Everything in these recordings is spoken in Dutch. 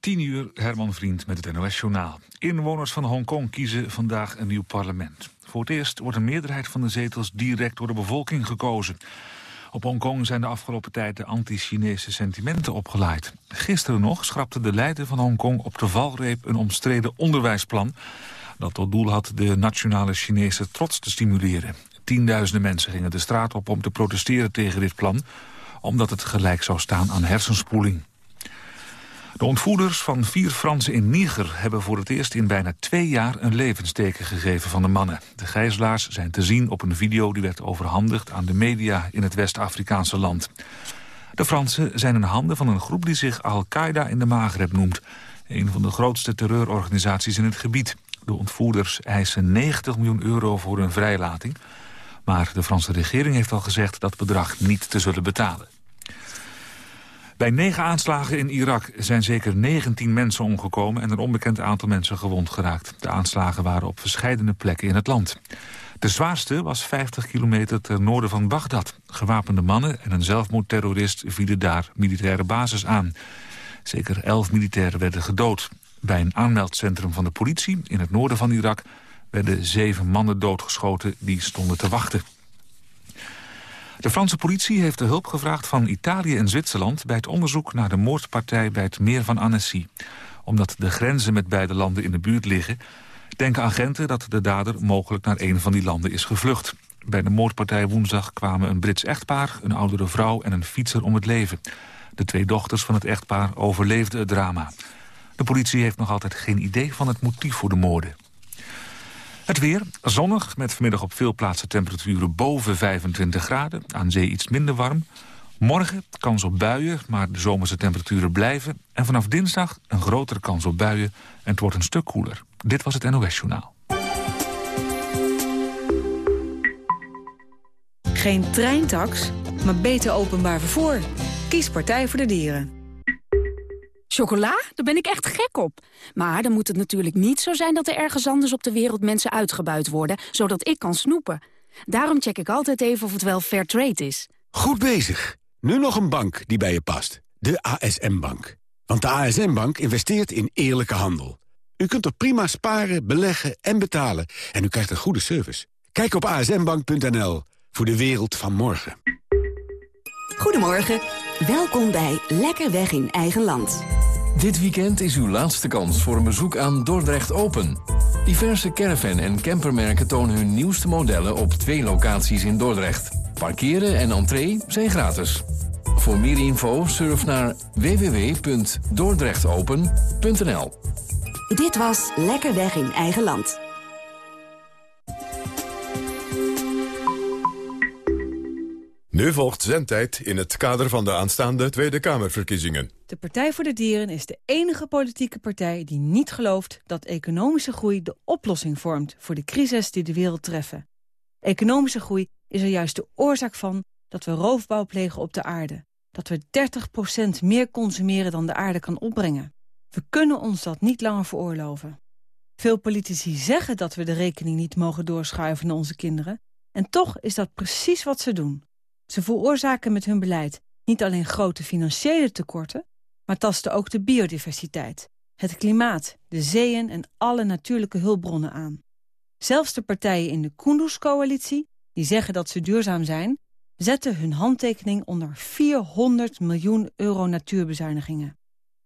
10 uur, Herman Vriend met het NOS-journaal. Inwoners van Hongkong kiezen vandaag een nieuw parlement. Voor het eerst wordt een meerderheid van de zetels direct door de bevolking gekozen. Op Hongkong zijn de afgelopen tijd de anti-Chinese sentimenten opgeleid. Gisteren nog schrapte de leider van Hongkong op de valreep een omstreden onderwijsplan... dat tot doel had de nationale Chinese trots te stimuleren. Tienduizenden mensen gingen de straat op om te protesteren tegen dit plan... omdat het gelijk zou staan aan hersenspoeling. De ontvoerders van vier Fransen in Niger hebben voor het eerst in bijna twee jaar een levensteken gegeven van de mannen. De gijzelaars zijn te zien op een video die werd overhandigd aan de media in het West-Afrikaanse land. De Fransen zijn in handen van een groep die zich Al-Qaeda in de Maghreb noemt. Een van de grootste terreurorganisaties in het gebied. De ontvoerders eisen 90 miljoen euro voor hun vrijlating. Maar de Franse regering heeft al gezegd dat bedrag niet te zullen betalen. Bij negen aanslagen in Irak zijn zeker 19 mensen omgekomen... en een onbekend aantal mensen gewond geraakt. De aanslagen waren op verschillende plekken in het land. De zwaarste was 50 kilometer ten noorden van Bagdad. Gewapende mannen en een zelfmoordterrorist vielen daar militaire basis aan. Zeker 11 militairen werden gedood. Bij een aanmeldcentrum van de politie in het noorden van Irak... werden zeven mannen doodgeschoten die stonden te wachten. De Franse politie heeft de hulp gevraagd van Italië en Zwitserland... bij het onderzoek naar de moordpartij bij het meer van Annecy. Omdat de grenzen met beide landen in de buurt liggen... denken agenten dat de dader mogelijk naar een van die landen is gevlucht. Bij de moordpartij woensdag kwamen een Brits echtpaar... een oudere vrouw en een fietser om het leven. De twee dochters van het echtpaar overleefden het drama. De politie heeft nog altijd geen idee van het motief voor de moorden. Het weer, zonnig, met vanmiddag op veel plaatsen temperaturen boven 25 graden. Aan zee iets minder warm. Morgen kans op buien, maar de zomerse temperaturen blijven. En vanaf dinsdag een grotere kans op buien en het wordt een stuk koeler. Dit was het NOS Journaal. Geen treintax, maar beter openbaar vervoer. Kies Partij voor de Dieren. Chocola? Daar ben ik echt gek op. Maar dan moet het natuurlijk niet zo zijn dat er ergens anders op de wereld mensen uitgebuit worden, zodat ik kan snoepen. Daarom check ik altijd even of het wel fair trade is. Goed bezig. Nu nog een bank die bij je past. De ASM-bank. Want de ASM-bank investeert in eerlijke handel. U kunt er prima sparen, beleggen en betalen. En u krijgt een goede service. Kijk op asmbank.nl voor de wereld van morgen. Goedemorgen. Welkom bij Lekker Weg in Eigen Land. Dit weekend is uw laatste kans voor een bezoek aan Dordrecht Open. Diverse caravan- en campermerken tonen hun nieuwste modellen op twee locaties in Dordrecht. Parkeren en entree zijn gratis. Voor meer info surf naar www.dordrechtopen.nl Dit was Lekker Weg in Eigen Land. Nu volgt zendtijd in het kader van de aanstaande Tweede Kamerverkiezingen. De Partij voor de Dieren is de enige politieke partij die niet gelooft dat economische groei de oplossing vormt voor de crisis die de wereld treffen. Economische groei is er juist de oorzaak van dat we roofbouw plegen op de aarde. Dat we 30% meer consumeren dan de aarde kan opbrengen. We kunnen ons dat niet langer veroorloven. Veel politici zeggen dat we de rekening niet mogen doorschuiven naar onze kinderen. En toch is dat precies wat ze doen. Ze veroorzaken met hun beleid niet alleen grote financiële tekorten... maar tasten ook de biodiversiteit, het klimaat, de zeeën en alle natuurlijke hulpbronnen aan. Zelfs de partijen in de Kunduz-coalitie, die zeggen dat ze duurzaam zijn... zetten hun handtekening onder 400 miljoen euro natuurbezuinigingen.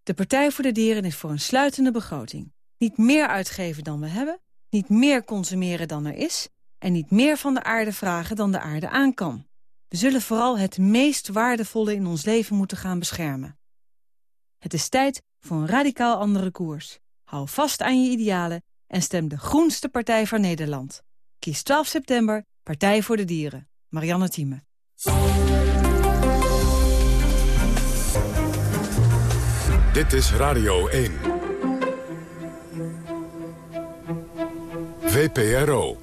De Partij voor de Dieren is voor een sluitende begroting. Niet meer uitgeven dan we hebben, niet meer consumeren dan er is... en niet meer van de aarde vragen dan de aarde aan kan. We zullen vooral het meest waardevolle in ons leven moeten gaan beschermen. Het is tijd voor een radicaal andere koers. Hou vast aan je idealen en stem de groenste partij van Nederland. Kies 12 september Partij voor de Dieren. Marianne Thieme. Dit is Radio 1. VPRO.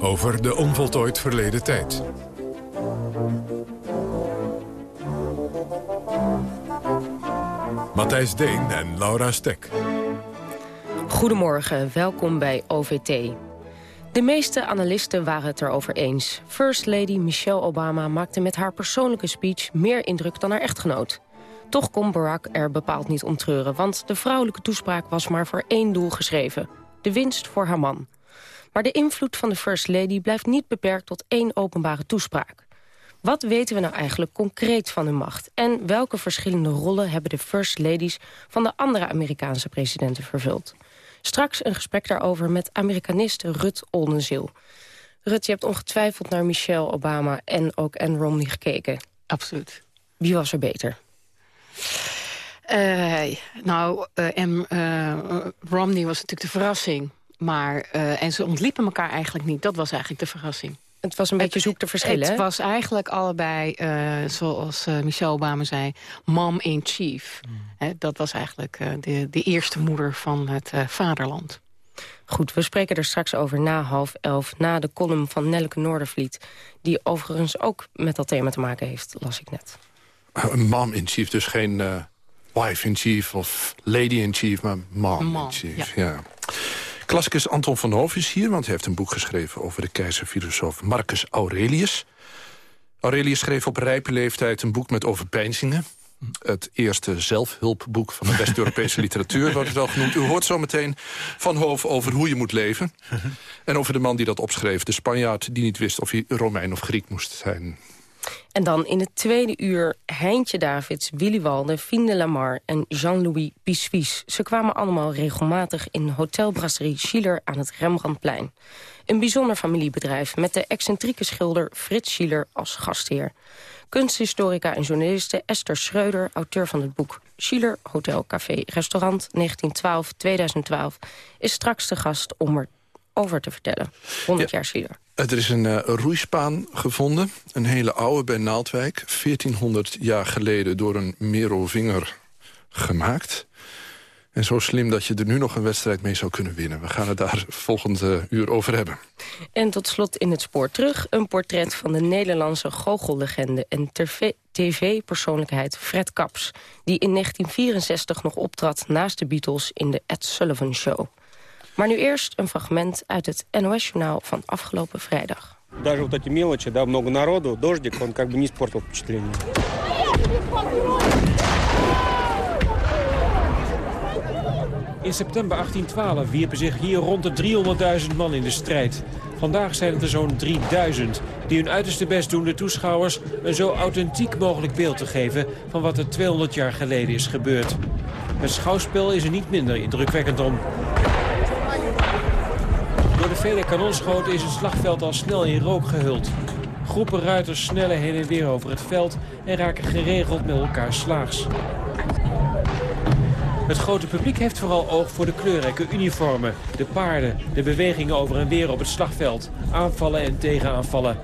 Over de onvoltooid verleden tijd. Matthijs Deen en Laura Stek. Goedemorgen, welkom bij OVT. De meeste analisten waren het erover eens. First Lady Michelle Obama maakte met haar persoonlijke speech... meer indruk dan haar echtgenoot. Toch kon Barack er bepaald niet om treuren... want de vrouwelijke toespraak was maar voor één doel geschreven. De winst voor haar man. Maar de invloed van de First Lady blijft niet beperkt tot één openbare toespraak. Wat weten we nou eigenlijk concreet van hun macht? En welke verschillende rollen hebben de First Ladies van de andere Amerikaanse presidenten vervuld? Straks een gesprek daarover met Amerikanist Rut Oldenziel. Rut, je hebt ongetwijfeld naar Michelle Obama en ook Anne Romney gekeken. Absoluut. Wie was er beter? Uh, nou, uh, en, uh, Romney was natuurlijk de verrassing. Maar, en ze ontliepen elkaar eigenlijk niet. Dat was eigenlijk de verrassing. Het was een beetje zoek te verschillen. Het was eigenlijk allebei, zoals Michelle Obama zei, mom-in-chief. Mm. Dat was eigenlijk de, de, eerste moeder van het vaderland. Goed, we spreken er straks over na half elf... na de column van Nelleke Noordervliet... die overigens ook met dat thema te maken heeft, las ik net. Een mom-in-chief, dus geen wife-in-chief of lady-in-chief, maar mom-in-chief. ja. ja. Klassicus Anton van Hoof is hier, want hij heeft een boek geschreven... over de keizerfilosoof Marcus Aurelius. Aurelius schreef op rijpe leeftijd een boek met overpeinzingen. Het eerste zelfhulpboek van de West-Europese literatuur wordt het wel genoemd. U hoort zo meteen van Hoof over hoe je moet leven. En over de man die dat opschreef, de Spanjaard die niet wist of hij Romein of Griek moest zijn. En dan in het tweede uur Heintje Davids, Willy Walde, Fien Lamar en Jean-Louis Pissuis. Ze kwamen allemaal regelmatig in Hotel Brasserie Schiller aan het Rembrandtplein. Een bijzonder familiebedrijf met de excentrieke schilder Frits Schiller als gastheer. Kunsthistorica en journaliste Esther Schreuder, auteur van het boek Schiller Hotel Café Restaurant 1912-2012... is straks de gast om er over te vertellen. 100 jaar Schiller. Er is een uh, roeispaan gevonden, een hele oude bij Naaldwijk. 1400 jaar geleden door een Merovinger gemaakt. En zo slim dat je er nu nog een wedstrijd mee zou kunnen winnen. We gaan het daar volgende uur over hebben. En tot slot in het spoor terug een portret van de Nederlandse goochellegende... en tv-persoonlijkheid Fred Kaps... die in 1964 nog optrad naast de Beatles in de Ed Sullivan Show. Maar nu eerst een fragment uit het NOS-journaal van afgelopen vrijdag. Даже вот эти мелочи, да, много народу, дождик, он как бы не испортил впечатление. In september 1812 wierpen zich hier rond de 300.000 man in de strijd. Vandaag zijn het er zo'n 3000 die hun uiterste best doen de toeschouwers een zo authentiek mogelijk beeld te geven van wat er 200 jaar geleden is gebeurd. Het schouwspel is er niet minder indrukwekkend om. Vele kanonschoten is het slagveld al snel in rook gehuld. Groepen ruiters snellen heen en weer over het veld en raken geregeld met elkaar slaags. Het grote publiek heeft vooral oog voor de kleurrijke uniformen, de paarden, de bewegingen over en weer op het slagveld, aanvallen en tegenaanvallen.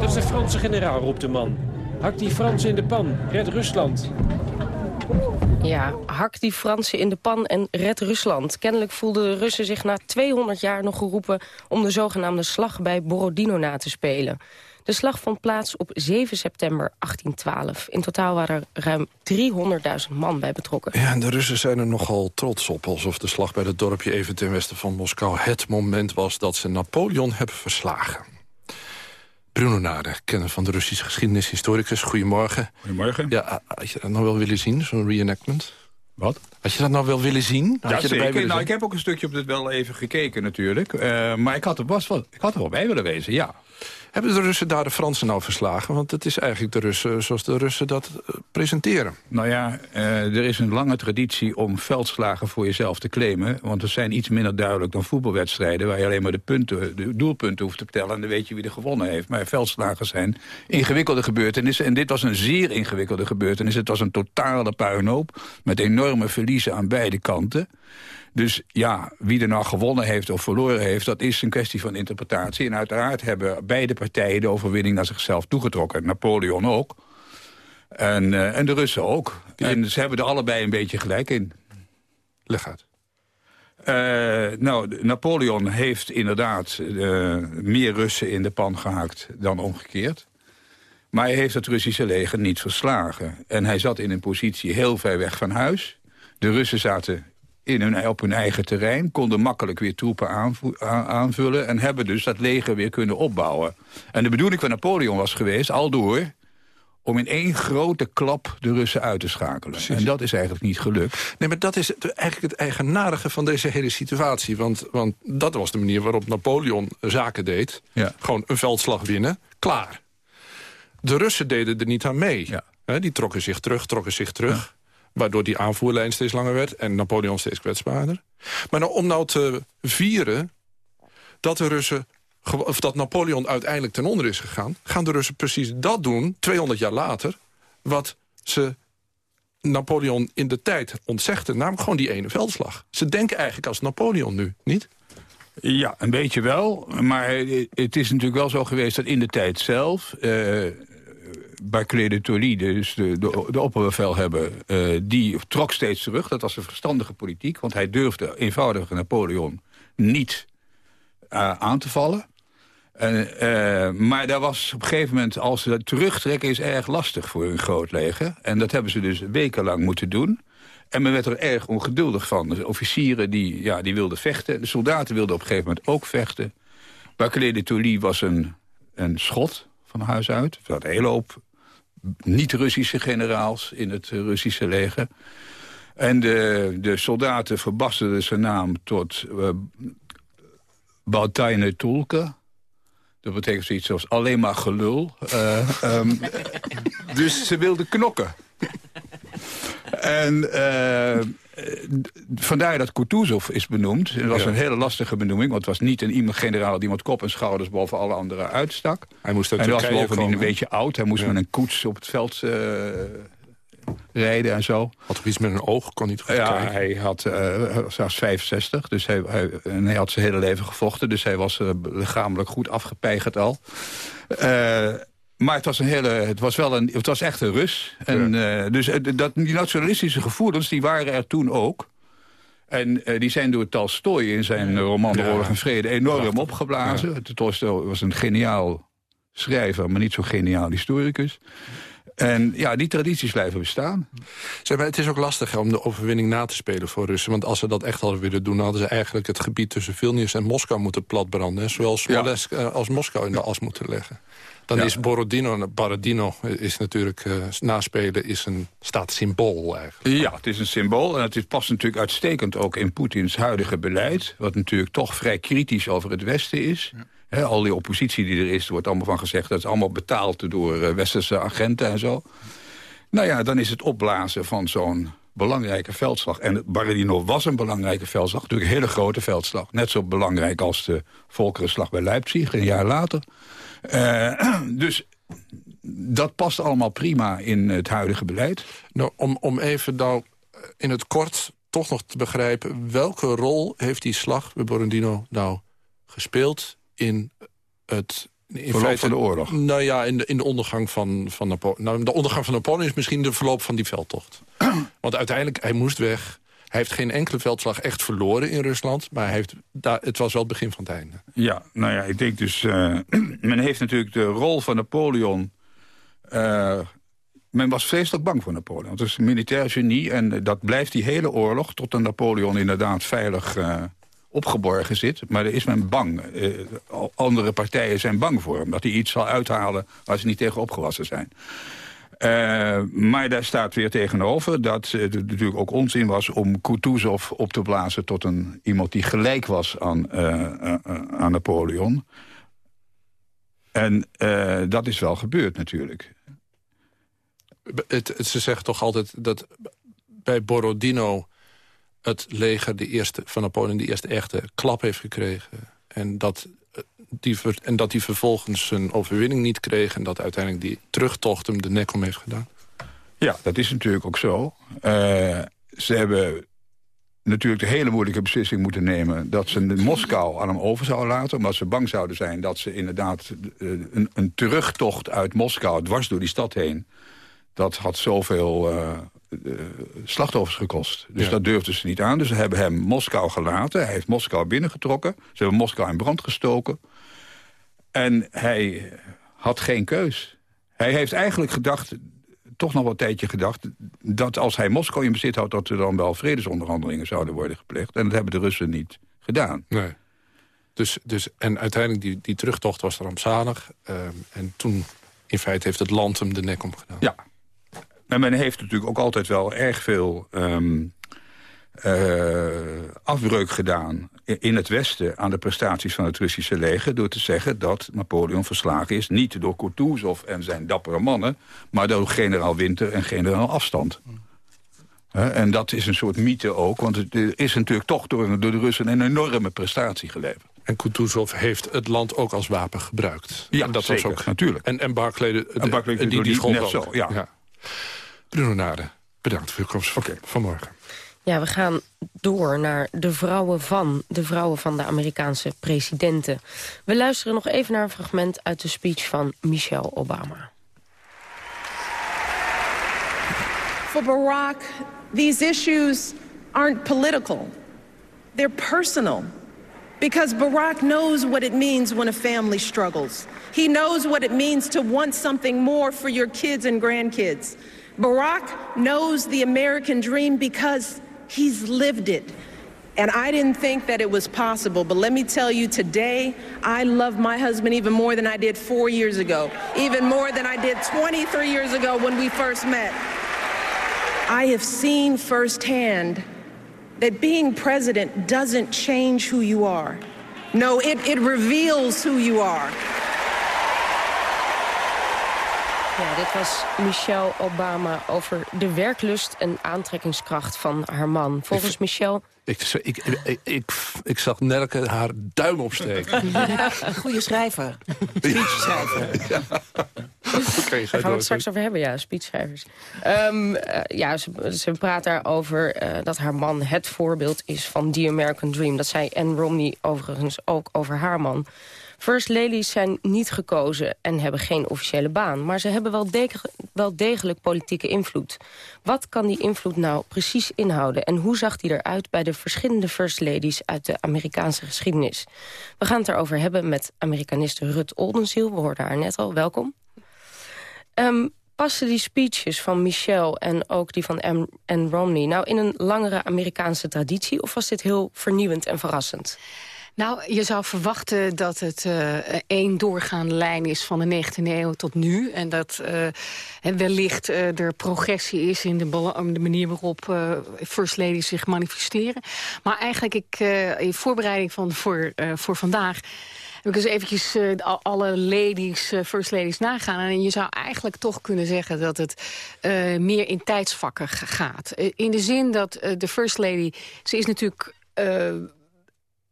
Dat is de Franse generaal, roept de man. Hak die Fransen in de pan, red Rusland. Ja, hak die Fransen in de pan en red Rusland. Kennelijk voelden de Russen zich na 200 jaar nog geroepen... om de zogenaamde slag bij Borodino na te spelen. De slag vond plaats op 7 september 1812. In totaal waren er ruim 300.000 man bij betrokken. Ja, en de Russen zijn er nogal trots op. Alsof de slag bij het dorpje even ten westen van Moskou... het moment was dat ze Napoleon hebben verslagen. Bruno Nade, kenner van de Russische geschiedenishistoricus. Goedemorgen. Goedemorgen. Ja, had je dat nou wel willen zien, zo'n reenactment? Wat? Had je dat nou wel willen zien? Had ja, je zeker. Nou, ik heb ook een stukje op dit wel even gekeken natuurlijk. Uh, maar ik had, er was wat, ik had er wel bij willen wezen, ja. Hebben de Russen daar de Fransen nou verslagen? Want het is eigenlijk de Russen zoals de Russen dat uh, presenteren. Nou ja, uh, er is een lange traditie om veldslagen voor jezelf te claimen. Want het zijn iets minder duidelijk dan voetbalwedstrijden... waar je alleen maar de, punten, de doelpunten hoeft te vertellen... en dan weet je wie er gewonnen heeft. Maar veldslagen zijn ingewikkelde gebeurtenissen. En dit was een zeer ingewikkelde gebeurtenis. Het was een totale puinhoop met enorme verliezen aan beide kanten. Dus ja, wie er nou gewonnen heeft of verloren heeft... dat is een kwestie van interpretatie. En uiteraard hebben beide partijen de overwinning naar zichzelf toegetrokken. Napoleon ook. En, uh, en de Russen ook. En ze hebben er allebei een beetje gelijk in. Leg uit. nou, Napoleon heeft inderdaad meer Russen in de pan gehaakt dan omgekeerd. Maar hij heeft het Russische leger niet verslagen. En hij zat in een positie heel ver weg van huis. De Russen zaten in hun, op hun eigen terrein, konden makkelijk weer troepen aanvullen... en hebben dus dat leger weer kunnen opbouwen. En de bedoeling van Napoleon was geweest, al door om in één grote klap de Russen uit te schakelen. En dat is eigenlijk niet gelukt. Nee, maar dat is eigenlijk het eigenaardige van deze hele situatie. Want, want dat was de manier waarop Napoleon zaken deed. Ja. Gewoon een veldslag winnen, klaar. De Russen deden er niet aan mee. Ja. die trokken zich terug, trokken zich terug. Waardoor die aanvoerlijn steeds langer werd en Napoleon steeds kwetsbaarder. Maar nou, om nou te vieren dat de Russen of dat Napoleon uiteindelijk ten onder is gegaan... gaan de Russen precies dat doen, 200 jaar later... wat ze Napoleon in de tijd ontzegden, namelijk gewoon die ene veldslag. Ze denken eigenlijk als Napoleon nu, niet? Ja, een beetje wel. Maar het is natuurlijk wel zo geweest dat in de tijd zelf... Uh, Barclay de dus de, de, de opperbevelhebber... Uh, die trok steeds terug. Dat was een verstandige politiek. Want hij durfde eenvoudige Napoleon niet uh, aan te vallen. Uh, maar daar was op een gegeven moment, als ze terugtrekken... is erg lastig voor een groot leger. En dat hebben ze dus wekenlang moeten doen. En men werd er erg ongeduldig van. De officieren die, ja, die wilden vechten. De soldaten wilden op een gegeven moment ook vechten. Barclay de Tolly was een, een schot van huis uit. Hadden een hele hoop niet-Russische generaals in het Russische leger. En de, de soldaten verbasterde zijn naam tot uh. Dat betekent zoiets als alleen maar gelul. Uh, um, dus ze wilden knokken. en uh, vandaar dat Kutuzov is benoemd. Het was een hele lastige benoeming, want het was niet een iemand generaal... die iemand kop en schouders boven alle anderen uitstak. Hij moest Hij was bovendien een beetje oud. Hij moest met een koets op het veld uh, rijden en zo. Had toch iets met een oog? Kon niet goed ja, hij had, uh, was 65, dus hij, hij, en hij had zijn hele leven gevochten. Dus hij was uh, lichamelijk goed afgepeigerd al. Maar het was, een hele, het was, wel een, het was echt een Rus. En, ja. dus dat, die nationalistische gevoelens die waren er toen ook. En uh, die zijn door Tolstoy in zijn roman De Oorlog en Vrede enorm Prachtig. opgeblazen. Ja. Tolstoy was een geniaal schrijver, maar niet zo geniaal historicus. En ja, die tradities blijven bestaan. Zeg maar, het is ook lastig om de overwinning na te spelen voor Russen. Want als ze dat echt hadden willen doen... hadden ze eigenlijk het gebied tussen Vilnius en Moskou moeten platbranden. Zowel Smolensk ja. als Moskou in de as moeten leggen. Dan ja. is Borodino, Borodino is natuurlijk uh, naspelen, is een, staat symbool eigenlijk. Ja, het is een symbool en het past natuurlijk uitstekend ook in Poetins huidige beleid. Wat natuurlijk toch vrij kritisch over het Westen is. Ja. He, al die oppositie die er is, er wordt allemaal van gezegd... dat is allemaal betaald door uh, westerse agenten en zo. Nou ja, dan is het opblazen van zo'n belangrijke veldslag. En Baradino was een belangrijke veldslag, natuurlijk een hele grote veldslag. Net zo belangrijk als de Volkerenslag bij Leipzig, een jaar later. Uh, dus dat past allemaal prima in het huidige beleid. Nou, om, om even nou in het kort toch nog te begrijpen... welke rol heeft die slag bij Borondino nou gespeeld in het... In verloop van de oorlog? Nou ja, in de, in de ondergang van, van Napoleon. Nou, de ondergang van Napoleon is misschien de verloop van die veldtocht. Want uiteindelijk, hij moest weg. Hij heeft geen enkele veldslag echt verloren in Rusland. Maar hij heeft, daar, het was wel het begin van het einde. Ja, nou ja, ik denk dus... Uh, men heeft natuurlijk de rol van Napoleon... Uh, men was vreselijk bang voor Napoleon. Het is een militair genie en dat blijft die hele oorlog... tot de Napoleon inderdaad veilig uh, opgeborgen zit. Maar daar is men bang. andere partijen zijn bang voor hem. Dat hij iets zal uithalen waar ze niet tegen opgewassen zijn. Uh, maar daar staat weer tegenover dat het natuurlijk ook onzin was... om Kutuzov op te blazen tot een, iemand die gelijk was aan, aan Napoleon. En dat is wel gebeurd natuurlijk. Het, ze zeggen toch altijd dat bij Borodino het leger de eerste, van Napoleon de eerste echte klap heeft gekregen. En dat die, en dat hij vervolgens zijn overwinning niet kreeg... en dat uiteindelijk die terugtocht hem de nek om heeft gedaan? Ja, dat is natuurlijk ook zo. Uh, ze hebben natuurlijk de hele moeilijke beslissing moeten nemen... dat ze Moskou aan hem over zouden laten... omdat ze bang zouden zijn dat ze inderdaad een, een terugtocht uit Moskou... dwars door die stad heen... dat had zoveel slachtoffers gekost. Dus dat durfden ze niet aan. Dus ze hebben hem Moskou gelaten. Hij heeft Moskou binnengetrokken. Ze hebben Moskou in brand gestoken. En hij had geen keus. Hij heeft eigenlijk gedacht, toch nog wel een tijdje gedacht... dat als hij Moskou in bezit had... dat er dan wel vredesonderhandelingen zouden worden gepleegd. En dat hebben de Russen niet gedaan. Nee. Dus, dus, en uiteindelijk, die, die terugtocht was rampzalig. Uh, en toen, in feite, heeft het land hem de nek omgedaan. Ja. Maar men heeft natuurlijk ook altijd wel erg veel... Um, uh, afbreuk gedaan in het Westen aan de prestaties van het Russische leger... door te zeggen dat Napoleon verslagen is... niet door Kutuzov en zijn dappere mannen... maar door generaal Winter en generaal Afstand. en dat is een soort mythe ook, want het is natuurlijk toch door, door de Russen... een enorme prestatie geleverd. En Kutuzov heeft het land ook als wapen gebruikt. Ja, dat zeker, was ook natuurlijk. En, en Barclay, de, en Barclay die, die, die school net zo, ja. ja. Bruno Nade, bedankt voor uw komst okay. vanmorgen. Ja, we gaan door naar de vrouwen van, de vrouwen van de Amerikaanse presidenten. We luisteren nog even naar een fragment uit de speech van Michelle Obama. For Barack, these issues aren't political. They're personal. Because Barack knows what it means when a family struggles. He knows what it means to want something more for your kids and grandkids. Barack knows the American dream because he's lived it. And I didn't think that it was possible, but let me tell you today, I love my husband even more than I did four years ago, even more than I did 23 years ago when we first met. I have seen firsthand that being president doesn't change who you are. No, it, it reveals who you are. Ja, dit was Michelle Obama over de werklust en aantrekkingskracht van haar man. Volgens Michelle... Ik, ik, ik, ik, ik zag Nelke haar duim opsteken. Ja, goede schrijver. Speechschrijver. Ja. Okay, Daar gaan we het straks over hebben, ja, speechschrijvers. Um, uh, ja, ze, ze praat daarover uh, dat haar man het voorbeeld is van The American Dream. Dat zei Anne Romney overigens ook over haar man. First ladies zijn niet gekozen en hebben geen officiële baan. Maar ze hebben wel, de wel degelijk politieke invloed. Wat kan die invloed nou precies inhouden? En hoe zag die eruit bij de verschillende first ladies uit de Amerikaanse geschiedenis? We gaan het erover hebben met Amerikaniste Rut Oldenziel. We hoorden haar net al. Welkom. Um, passen die speeches van Michelle en ook die van Anne Romney... nou in een langere Amerikaanse traditie... of was dit heel vernieuwend en verrassend? Nou, je zou verwachten dat het uh, één doorgaande lijn is van de 19e eeuw tot nu. En dat uh, wellicht uh, er progressie is in de, de manier waarop First Ladies zich manifesteren. Maar eigenlijk, ik, in voorbereiding van, voor, voor vandaag ik eens eventjes alle ladies, first ladies nagaan. En je zou eigenlijk toch kunnen zeggen dat het meer in tijdsvakken gaat. in de zin dat de first lady, ze is natuurlijk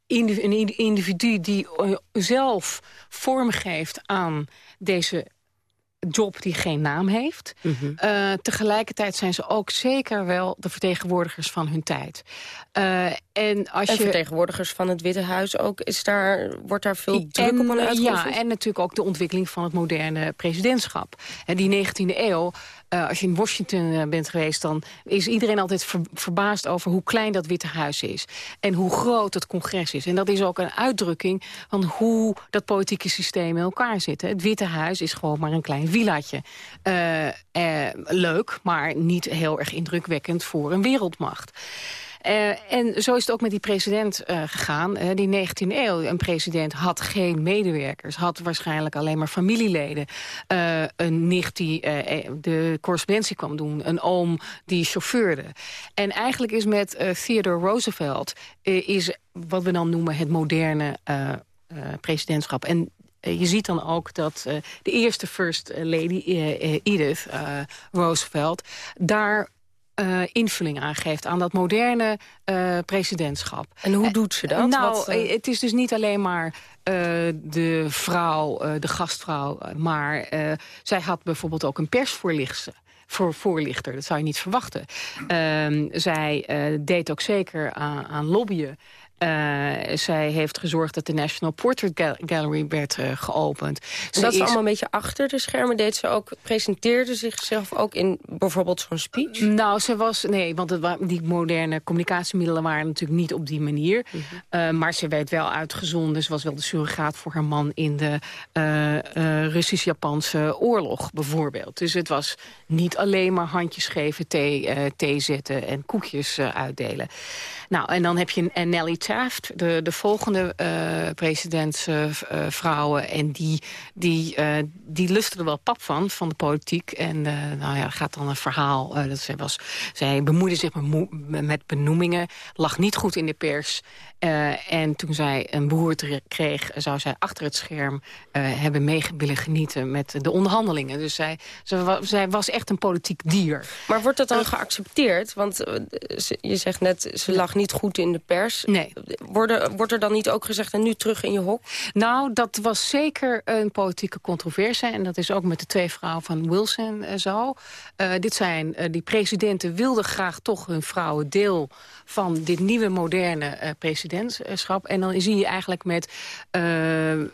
een individu die eh, zelf vorm geeft aan deze job die geen naam heeft. Mhm. Eh, tegelijkertijd zijn ze ook zeker wel de vertegenwoordigers van hun tijd. Uh, en als en je... vertegenwoordigers van het Witte Huis ook. Is daar, wordt daar veel druk op aan uitgeoefend? Ja, en natuurlijk ook de ontwikkeling van het moderne presidentschap. En die 19e eeuw uh, als je in Washington uh, bent geweest... dan is iedereen altijd ver, verbaasd over hoe klein dat Witte Huis is. En hoe groot het congres is. En dat is ook een uitdrukking van hoe dat politieke systeem in elkaar zit. Het Witte Huis is gewoon maar een klein villaatje. Uh, leuk, maar niet heel erg indrukwekkend voor een wereldmacht. Uh, en zo is het ook met die president uh, gegaan. Uh, die 19e eeuw, een president had geen medewerkers. Had waarschijnlijk alleen maar familieleden. een nicht die de correspondentie kwam doen. Een oom die chauffeurde. En eigenlijk is met Theodore Roosevelt... is wat we dan noemen het moderne presidentschap. En je ziet dan ook dat de eerste First Lady, Edith Roosevelt... daar uh, invulling aangeeft aan dat moderne uh, presidentschap. En hoe doet ze dat? Nou, Wat, uh... het is dus niet alleen maar de vrouw, de gastvrouw... maar zij had bijvoorbeeld ook een persvoorlichter voor voorlichter. Dat zou je niet verwachten. Uh, zij uh, deed ook zeker aan, aan lobbyen. Zij heeft gezorgd dat de National Portrait Gallery werd geopend. En dat is allemaal een beetje achter de schermen. Deed ze ook, presenteerde zichzelf ook in bijvoorbeeld zo'n speech? Nou, ze was... Nee, want het, die moderne communicatiemiddelen waren natuurlijk niet op die manier. Mhm. maar ze werd wel uitgezonden. Ze was wel de surrogaat voor haar man in de Russisch-Japanse oorlog, bijvoorbeeld. Dus het was niet alleen maar handjes geven, thee, uh, thee zetten en koekjes uh, uitdelen. Nou, en dan heb je uh, Nelly De, de volgende presidentsvrouwen. en die, die, die lustte er wel pap van, van de politiek. En nou ja, gaat dan een verhaal. dat zij, was, zij bemoeide zich met benoemingen, lag niet goed in de pers. Uh, en toen zij een behoorte kreeg, zou zij achter het scherm uh, hebben mee willen genieten met de onderhandelingen. Dus zij, ze, zij was echt een politiek dier. Maar wordt dat dan uh, geaccepteerd? Want je zegt net, ze lag niet goed in de pers. Nee. Worden, wordt er dan niet ook gezegd, en nu terug in je hok? Nou, dat was zeker een politieke controverse. En dat is ook met de twee vrouwen van Wilson zo. dit zijn, die presidenten wilden graag toch hun vrouwen deel van dit nieuwe moderne president presidentschap. En dan zie je eigenlijk met, uh,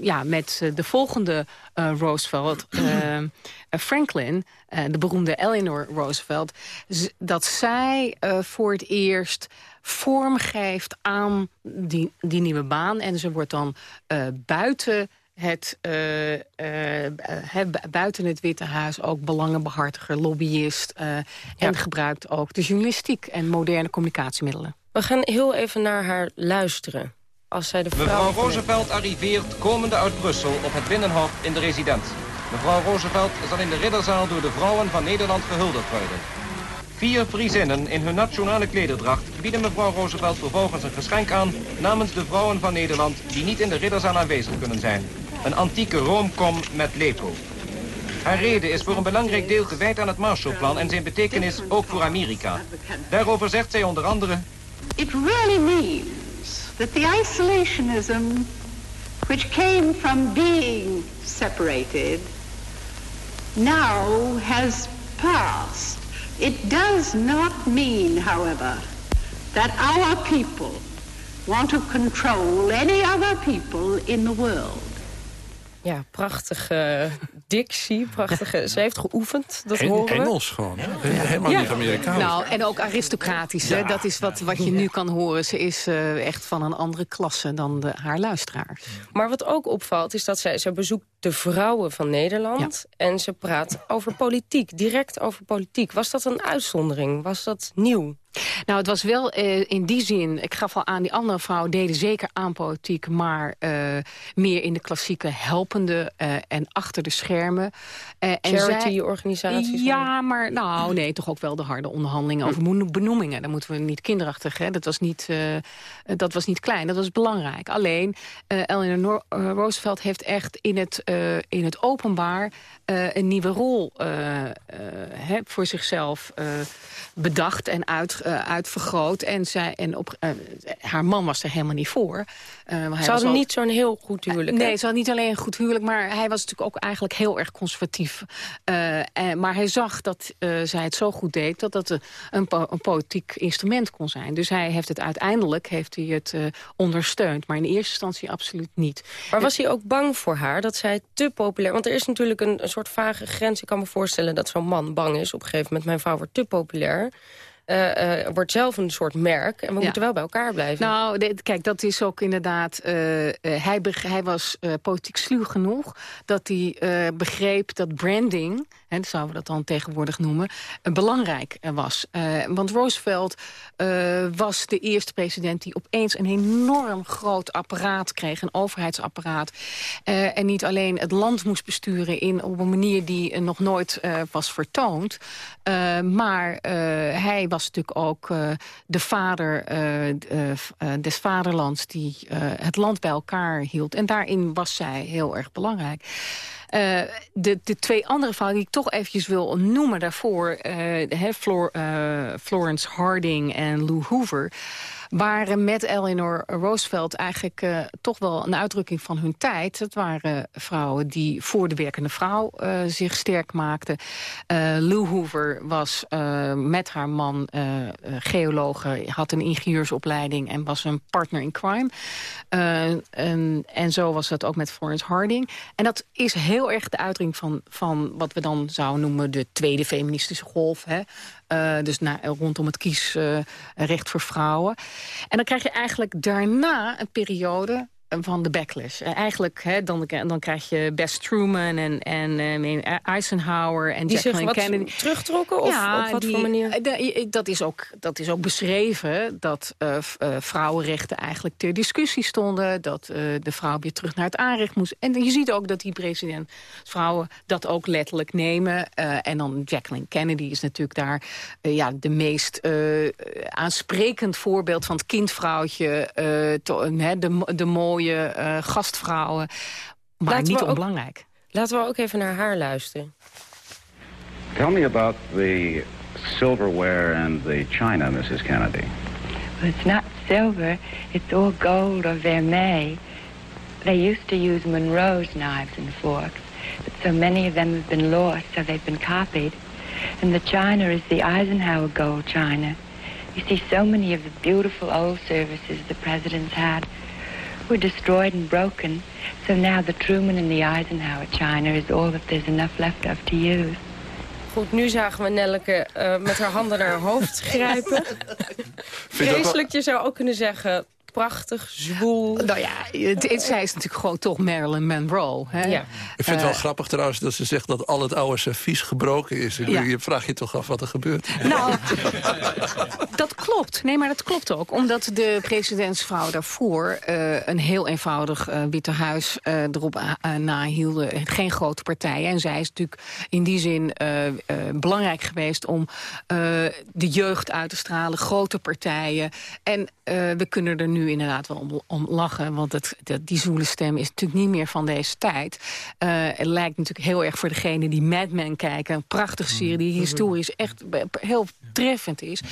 ja, met de volgende Roosevelt, Franklin, de beroemde Eleanor Roosevelt, dat zij voor het eerst vorm geeft aan die, die nieuwe baan. En ze wordt dan buiten het, uh, uh, buiten het Witte Huis ook belangenbehartiger, lobbyist... Ja. en gebruikt ook de journalistiek en moderne communicatiemiddelen. We gaan heel even naar haar luisteren. Als zij de vrouw Mevrouw Roosevelt arriveert komende uit Brussel op het Binnenhof in de residentie. Mevrouw Roosevelt zal in de ridderzaal door de vrouwen van Nederland gehuldigd worden. Vier Friezinnen in hun nationale klederdracht bieden mevrouw Roosevelt vervolgens een geschenk aan namens de vrouwen van Nederland die niet in de ridderzaal aanwezig kunnen zijn. Een antieke roomkom met lepel. Haar reden is voor een belangrijk deel gewijd aan het Marshallplan en zijn betekenis ook voor Amerika. Daarover zegt zij onder andere... It really means that the isolationism which came from being separated now has passed. It does not mean, however, that our people want to control any other people in the world. Ja, prachtige eh, dictie, prachtige... Ze heeft geoefend, dat en, horen Engels gewoon, helemaal niet Amerikaans. Nou, en ook aristocratisch, hè? dat is wat, wat je nu kan horen. Ze is uh, echt van een andere klasse dan de, haar luisteraars. Maar wat ook opvalt, is dat zij, zij bezoekt de vrouwen van Nederland... en ze praat over politiek, direct over politiek. Was dat een uitzondering? Was dat nieuw? Nou, het was wel uh, in die zin... ik gaf al aan, die andere vrouwen deden zeker aan politiek... maar uh, meer in de klassieke helpende uh, en achter de schermen. Charity-organisaties? Ja, maar nou, nee, toch ook wel de harde onderhandelingen over benoemingen. Dan moeten we niet kinderachtig, hè. Dat was niet, dat was niet klein, dat was belangrijk. Alleen, Eleanor Roosevelt heeft echt in het, in het openbaar... een nieuwe rol voor zichzelf bedacht en uh, uitvergroot. En, zij, en op, uh, haar man was er helemaal niet voor. Uh, hij ze hadden niet zo'n heel goed huwelijk. Nee, ze had niet alleen een goed huwelijk, maar hij was natuurlijk ook eigenlijk heel erg conservatief. En, maar hij zag dat zij het zo goed deed dat dat een, po een, politiek instrument kon zijn. Dus hij heeft het uiteindelijk heeft hij het ondersteund. Maar in eerste instantie absoluut niet. Maar was hij ook bang voor haar dat zij te populair... Want er is natuurlijk een, een soort vage grens. Ik kan me voorstellen dat zo'n man bang is. Op een gegeven moment, mijn vrouw wordt te populair uh, wordt zelf een soort merk. En we moeten wel bij elkaar blijven. Nou, kijk, dat is ook inderdaad... Uh, hij, hij was politiek sluw genoeg dat hij begreep dat branding... Hè, zouden we dat dan tegenwoordig noemen, belangrijk was. want Roosevelt was de eerste president die opeens een enorm groot apparaat kreeg. Een overheidsapparaat. en niet alleen het land moest besturen in, op een manier die nog nooit was vertoond. maar hij was was natuurlijk ook uh, de vader uh, uh, des vaderlands... die het land bij elkaar hield. En daarin was zij heel erg belangrijk. Uh, de, de twee andere vrouwen die ik toch eventjes wil noemen daarvoor... Flor, uh, Florence Harding en Lou Hoover waren met Eleanor Roosevelt eigenlijk toch wel een uitdrukking van hun tijd. Het waren vrouwen die voor de werkende vrouw zich sterk maakten. Lou Hoover was met haar man geologe, had een ingenieursopleiding en was een partner in crime. En, en, zo was dat ook met Florence Harding. En dat is heel erg de uitdrukking van, van wat we dan zouden noemen de tweede feministische golf. Hè? Uh, dus na, rondom het kiesrecht voor vrouwen. En dan krijg je eigenlijk daarna een periode van de backlash. Eh, eigenlijk, hè, dan, dan krijg je Bess Truman en, en uh, Eisenhower en die Jacqueline zich Kennedy. terugtrokken? Of ja, op wat voor manier? dat, is ook, dat is ook beschreven dat uh, vrouwenrechten eigenlijk ter discussie stonden. Dat de vrouw weer terug naar het aanrecht moest. En je ziet ook dat die president vrouwen dat ook letterlijk nemen. en dan Jacqueline Kennedy is natuurlijk daar ja, de meest aansprekend voorbeeld van het kindvrouwtje. To, de, de mooie mooie uh, gastvrouwen. Maar laten niet onbelangrijk. Ook, laten we ook even naar haar luisteren. Tell me about the silverware and the china, Mrs. Kennedy. Well, it's not silver. It's all gold or vermeil. They used to use Monroe's knives and forks, but so many of them have been lost, so they've been copied. And the china is the Eisenhower gold china. You see, so many of the beautiful old services the presidents had were destroyed and broken. So now the Truman and the Eisenhower China is all that there's enough left of to use. Goed, nu zagen we Nelleke uh, met haar handen naar haar hoofd grijpen. Vreselijk, je zou ook kunnen zeggen prachtig, zwoel. Nou ja, het, zij is natuurlijk gewoon toch Marilyn Monroe. Hè? Ja. Ik vind het wel uh, grappig trouwens dat ze zegt dat al het oude servies gebroken is. Ja. Je vraagt je toch af wat er gebeurt. Nou, dat klopt. Nee, maar dat klopt ook. Omdat de presidentsvrouw daarvoor uh, een heel eenvoudig uh, Witte Huis erop nahielden. Geen grote partijen. En zij is natuurlijk in die zin belangrijk geweest om de jeugd uit te stralen. Grote partijen. En we kunnen er nu nu inderdaad wel om, om lachen. Want het, dat, die zoele stem is natuurlijk niet meer van deze tijd. Uh, het lijkt natuurlijk heel erg voor degene die Mad Men kijken. Een prachtige serie die historisch echt heel treffend is.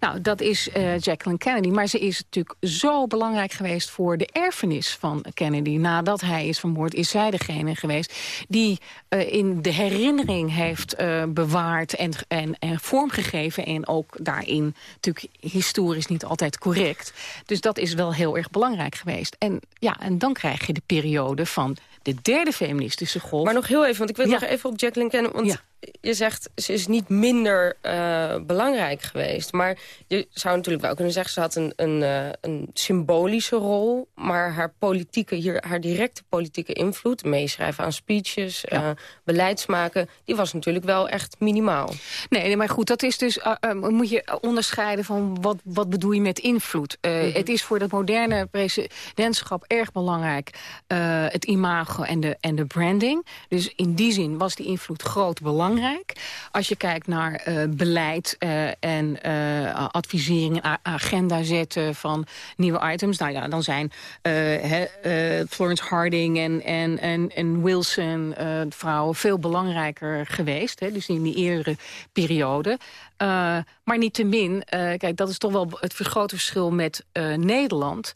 Nou, dat is uh, Jacqueline Kennedy. Maar ze is natuurlijk zo belangrijk geweest voor de erfenis van Kennedy. Nadat hij is vermoord, is zij degene geweest... die uh, in de herinnering heeft bewaard en, en, en vormgegeven. En ook daarin natuurlijk historisch niet altijd correct. Dus dat is wel heel erg belangrijk geweest. En, ja, en dan krijg je de periode van de derde feministische golf. Maar nog heel even, want ik wil nog even op Jacqueline kennen. Want ja je zegt, ze is niet minder uh, belangrijk geweest. Maar je zou natuurlijk wel kunnen zeggen... ze had een, een, uh, een symbolische rol... maar haar, politieke, hier, haar directe politieke invloed... meeschrijven aan speeches, ja. uh, beleidsmaken... die was natuurlijk wel echt minimaal. Nee, nee maar goed, dat is dus... moet je onderscheiden van wat, wat bedoel je met invloed. Mm -hmm. Het is voor het moderne presidentschap erg belangrijk... het imago en de, en de branding. Dus in die zin was die invloed groot belangrijk als je kijkt naar uh, beleid uh, en uh, advisering, agenda zetten van nieuwe items. Nou ja, dan zijn Florence Harding en, en, en, en Wilson, vrouwen, veel belangrijker geweest. Dus in die eerdere periode. maar niettemin, kijk, dat is toch wel het grote verschil met Nederland.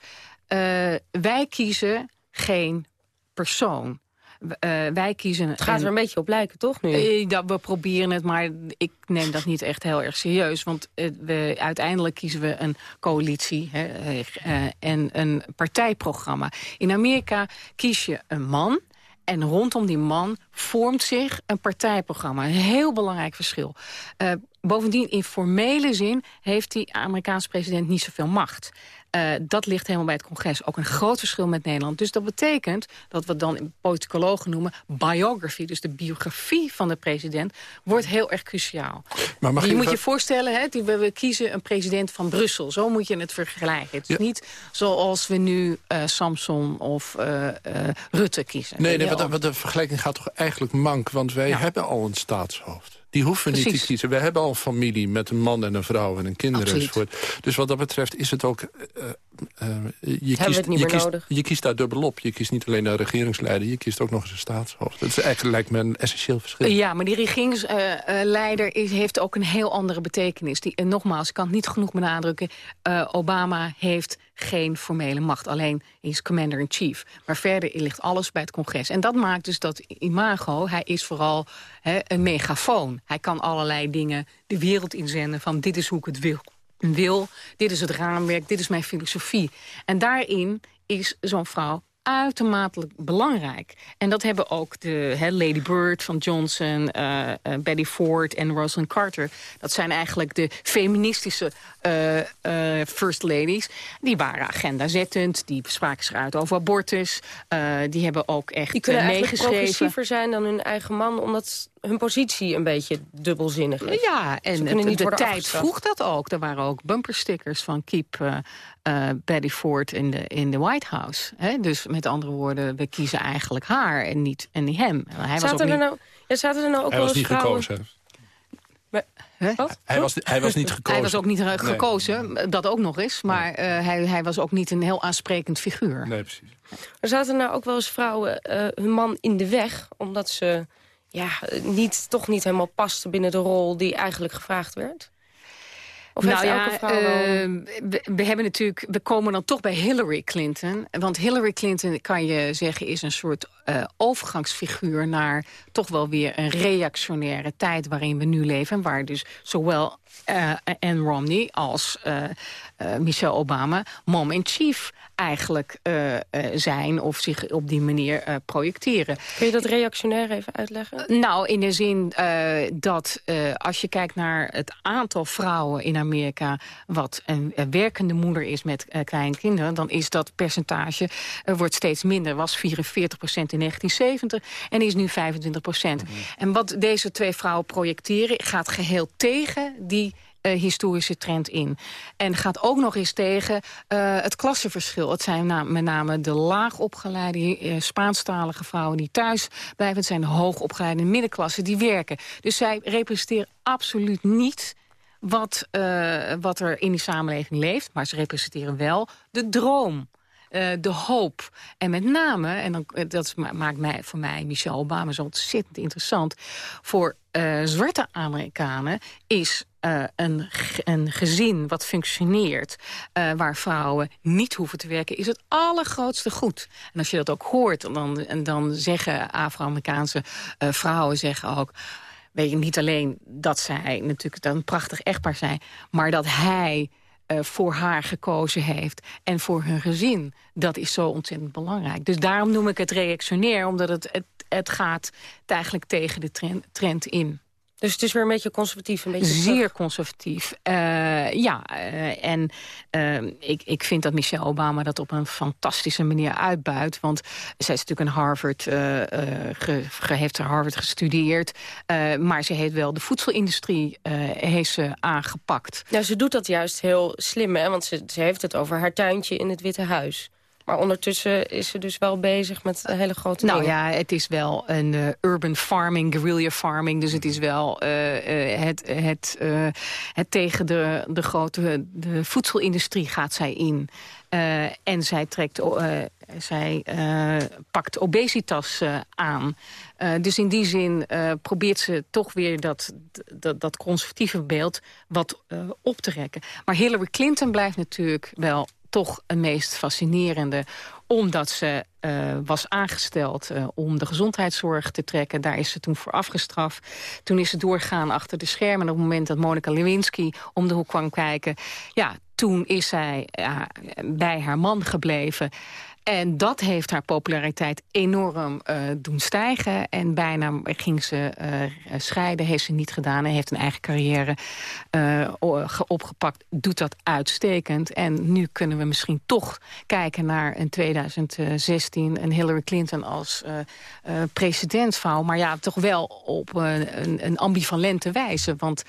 wij kiezen geen persoon. Uh, wij kiezen... Het gaat er een beetje op lijken, toch, nu? Uh, dat, we proberen het, maar ik neem dat niet echt heel erg serieus. Want uh, we, uiteindelijk kiezen we een coalitie hè, en een partijprogramma. In Amerika kies je een man... En rondom die man vormt zich een partijprogramma. Een heel belangrijk verschil. bovendien, in formele zin heeft die Amerikaanse president niet zoveel macht. Uh, dat ligt helemaal bij het congres. Ook een groot verschil met Nederland. Dus dat betekent dat we dan politicologen noemen... biography, dus de biografie van de president... wordt heel erg cruciaal. Maar mag je, moet je voorstellen, hè, die, we, kiezen een president van Brussel. Zo moet je het vergelijken. Het is niet zoals we nu uh, Samson of uh, Rutte kiezen. Nee, nee want, de vergelijking gaat toch eigenlijk mank. Want wij ja. hebben al een staatshoofd. Die hoeven niet te kiezen. We hebben al een familie met een man en een vrouw en een kinderen enzovoort. Dus wat dat betreft is het ook uh, uh, je, kiest, je, kiest, je kiest daar dubbelop. Je kiest niet alleen een regeringsleider, je kiest ook nog eens een staatshoofd. Dat is eigenlijk lijkt me een essentieel verschil. Ja, maar die regeringsleider is, heeft ook een heel andere betekenis. Die, en nogmaals, ik kan het niet genoeg benadrukken. Uh, Obama heeft geen formele macht. Alleen is commander-in-chief. Maar verder ligt alles bij het congres. En dat maakt dus dat imago, hij is vooral een megafoon. Hij kan allerlei dingen de wereld inzenden van dit is hoe ik het wil wil. Dit is het raamwerk, dit is mijn filosofie. En daarin is zo'n vrouw uitermate belangrijk. En dat hebben ook de Lady Bird van Johnson, uh, Betty Ford en Rosalind Carter. Dat zijn eigenlijk de feministische first ladies. Die waren agenda-zettend, die spraken zich uit over abortus. die hebben ook echt Die kunnen meegeschreven. progressiever zijn dan hun eigen man... omdat hun positie een beetje dubbelzinnig is. Ja, en de, de tijd vroeg dat ook. Er waren ook bumperstickers van Keep uh, Betty Ford in de, in de White House. Hè? Dus met andere woorden, we kiezen eigenlijk haar en niet, en niet hem. Hij zaten, was er niet... nou, ja, zaten er nou ook hij wel was niet vrouwen... gekozen. Hij, was, hij was niet gekozen. Hij was ook niet gekozen, dat ook nog eens. Maar uh, hij, hij was ook niet een heel aansprekend figuur. Nee, precies. Er zaten nou ook wel eens vrouwen uh, hun man in de weg... omdat ze ja, niet, toch niet helemaal pasten binnen de rol die eigenlijk gevraagd werd? Of nou ja, uh, we, we, hebben natuurlijk, we komen dan toch bij Hillary Clinton. Want Hillary Clinton, kan je zeggen, is een soort uh, overgangsfiguur... naar toch wel weer een reactionaire tijd waarin we nu leven. En waar dus zowel uh, Anne Romney als Michelle Obama mom-in-chief eigenlijk uh, uh, zijn of zich op die manier uh, projecteren. Kun je dat reactionair even uitleggen? nou, in de zin dat als je kijkt naar het aantal vrouwen in Amerika... wat een, werkende moeder is met kleine kinderen... dan is dat percentage wordt steeds minder. was 44 procent in 1970 en is nu 25 procent. Mhm. En wat deze twee vrouwen projecteren gaat geheel tegen die historische trend in. En gaat ook nog eens tegen uh, het klassenverschil. Het zijn met name de laagopgeleide uh, Spaanstalige vrouwen die thuis blijven. Het zijn de hoogopgeleide middenklasse die werken. Dus zij representeren absoluut niet wat, wat er in die samenleving leeft. Maar ze representeren wel de droom. De hoop. En met name, en dan, dat maakt mij, voor mij Michelle Obama zo ontzettend interessant... voor zwarte Amerikanen is uh, een, een gezin wat functioneert... Uh, waar vrouwen niet hoeven te werken, is het allergrootste goed. En als je dat ook hoort, dan, en dan zeggen Afro-Amerikaanse uh, vrouwen zeggen ook... Weet je, niet alleen dat zij natuurlijk een prachtig echtpaar zijn... maar dat hij voor haar gekozen heeft en voor hun gezin. Dat is zo ontzettend belangrijk. Dus daarom noem ik het reactionair, omdat het, het, het gaat eigenlijk tegen de trend in. Dus het is weer een beetje conservatief? Een beetje Zeer conservatief. Uh, ja, uh, en uh, ik, ik vind dat Michelle Obama dat op een fantastische manier uitbuit. Want zij is natuurlijk een Harvard, ge, ge, heeft Harvard gestudeerd. maar ze heeft wel de voedselindustrie heeft ze aangepakt. Ja, ze doet dat juist heel slim, hè? want ze, ze heeft het over haar tuintje in het Witte Huis. Maar ondertussen is ze dus wel bezig met hele grote nou, dingen. Nou ja, het is wel een uh, urban farming, guerrilla farming. Dus het is wel uh, uh, het, het, het tegen de, de grote de voedselindustrie gaat zij in. en zij, trekt, zij pakt obesitas aan. dus in die zin probeert ze toch weer dat, dat, dat conservatieve beeld wat op te rekken. Maar Hillary Clinton blijft natuurlijk wel toch een meest fascinerende omdat ze uh, was aangesteld uh, om de gezondheidszorg te trekken. Daar is ze toen voor afgestraft. Toen is ze doorgaan achter de schermen. En op het moment dat Monica Lewinsky om de hoek kwam kijken... ja, toen is zij uh, bij haar man gebleven. En dat heeft haar populariteit enorm uh, doen stijgen. En bijna ging ze uh, scheiden, heeft ze niet gedaan. En heeft een eigen carrière uh, opgepakt. Doet dat uitstekend. En nu kunnen we misschien toch kijken naar een 2016... een Hillary Clinton als presidentsvrouw. Maar ja, toch wel op een, een ambivalente wijze. Want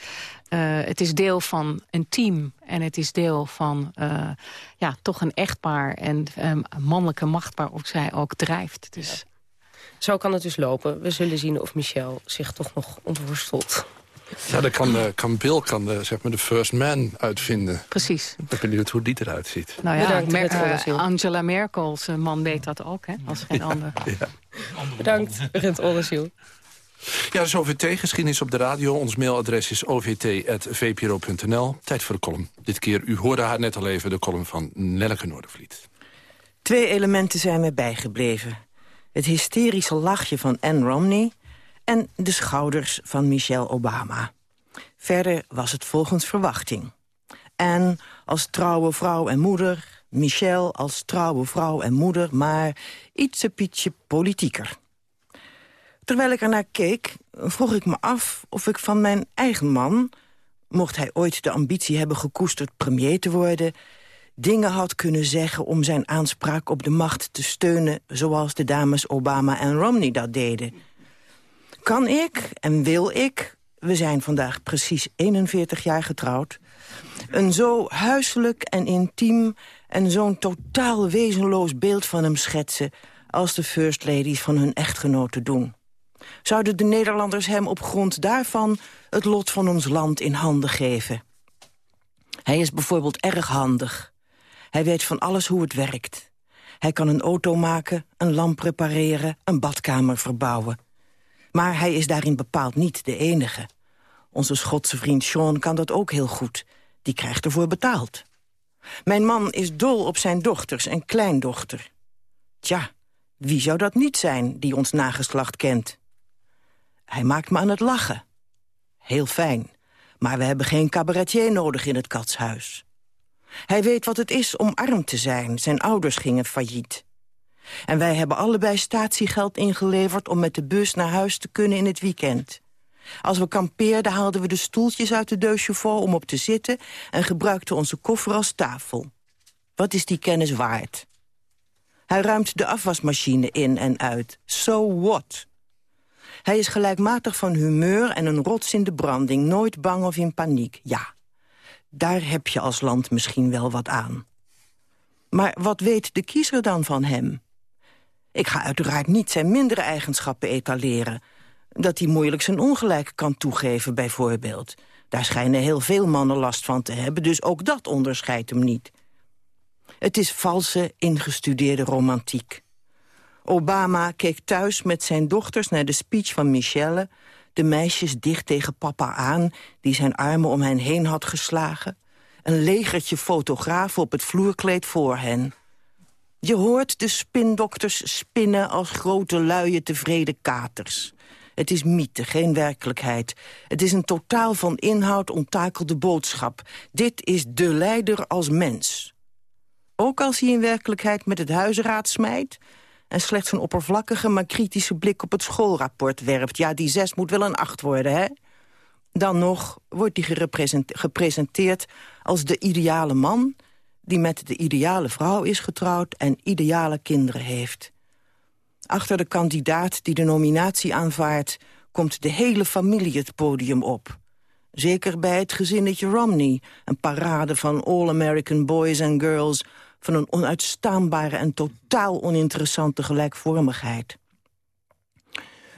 uh, het is deel van een team en het is deel van uh, ja, toch een echtpaar en um, mannelijke macht waarop zij ook drijft. Dus... Zo kan het dus lopen. We zullen zien of Michel zich toch nog ontworstelt. Ja, dan kan, uh, kan Bill kan de, zeg maar de first man uitvinden. Precies. Ik ben benieuwd hoe die eruit ziet. Nou ja, Bedankt, Mer uh, Angela Merkel's man weet dat ook, hè, als geen ander. Ja. Bedankt, Rent Ollesiel. Ja, dus OVT-geschiedenis op de radio. Ons mailadres is ovt.vpro.nl. Tijd voor de column. Dit keer, u hoorde haar net al even, de column van Nelleke Noordervliet. Twee elementen zijn mij bijgebleven. Het hysterische lachje van Anne Romney... en de schouders van Michelle Obama. Verder was het volgens verwachting. Anne als trouwe vrouw en moeder... Michelle als trouwe vrouw en moeder... maar ietsje pietje politieker. Terwijl ik ernaar keek, vroeg ik me af of ik van mijn eigen man... mocht hij ooit de ambitie hebben gekoesterd premier te worden... dingen had kunnen zeggen om zijn aanspraak op de macht te steunen... zoals de dames Obama en Romney dat deden. Kan ik en wil ik, we zijn vandaag precies 41 jaar getrouwd... een zo huiselijk en intiem en zo'n totaal wezenloos beeld van hem schetsen... als de first ladies van hun echtgenoten doen zouden de Nederlanders hem op grond daarvan het lot van ons land in handen geven. Hij is bijvoorbeeld erg handig. Hij weet van alles hoe het werkt. Hij kan een auto maken, een lamp repareren, een badkamer verbouwen. Maar hij is daarin bepaald niet de enige. Onze Schotse vriend Sean kan dat ook heel goed. Die krijgt ervoor betaald. Mijn man is dol op zijn dochters en kleindochter. Tja, wie zou dat niet zijn die ons nageslacht kent? Hij maakt me aan het lachen. Heel fijn, maar we hebben geen cabaretier nodig in het katshuis. Hij weet wat het is om arm te zijn. Zijn ouders gingen failliet. En wij hebben allebei statiegeld ingeleverd... om met de bus naar huis te kunnen in het weekend. Als we kampeerden haalden we de stoeltjes uit de deux chauffeur om op te zitten... en gebruikten onze koffer als tafel. Wat is die kennis waard? Hij ruimt de afwasmachine in en uit. So what? Hij is gelijkmatig van humeur en een rots in de branding. Nooit bang of in paniek. Ja, daar heb je als land misschien wel wat aan. Maar wat weet de kiezer dan van hem? Ik ga uiteraard niet zijn mindere eigenschappen etaleren. Dat hij moeilijk zijn ongelijk kan toegeven, bijvoorbeeld. Daar schijnen heel veel mannen last van te hebben, dus ook dat onderscheidt hem niet. Het is valse, ingestudeerde romantiek. Obama keek thuis met zijn dochters naar de speech van Michelle... de meisjes dicht tegen papa aan, die zijn armen om hen heen had geslagen. Een legertje fotografen op het vloerkleed voor hen. Je hoort de spindokters spinnen als grote luie tevreden katers. Het is mythe, geen werkelijkheid. Het is een totaal van inhoud onttakelde boodschap. Dit is de leider als mens. Ook als hij in werkelijkheid met het huisraad smijt en slechts een oppervlakkige, maar kritische blik op het schoolrapport werpt. Ja, die zes moet wel een acht worden, hè? Dan nog wordt hij gepresenteerd als de ideale man... die met de ideale vrouw is getrouwd en ideale kinderen heeft. Achter de kandidaat die de nominatie aanvaardt... komt de hele familie het podium op. Zeker bij het gezinnetje Romney. Een parade van all-American boys and girls van een onuitstaanbare en totaal oninteressante gelijkvormigheid.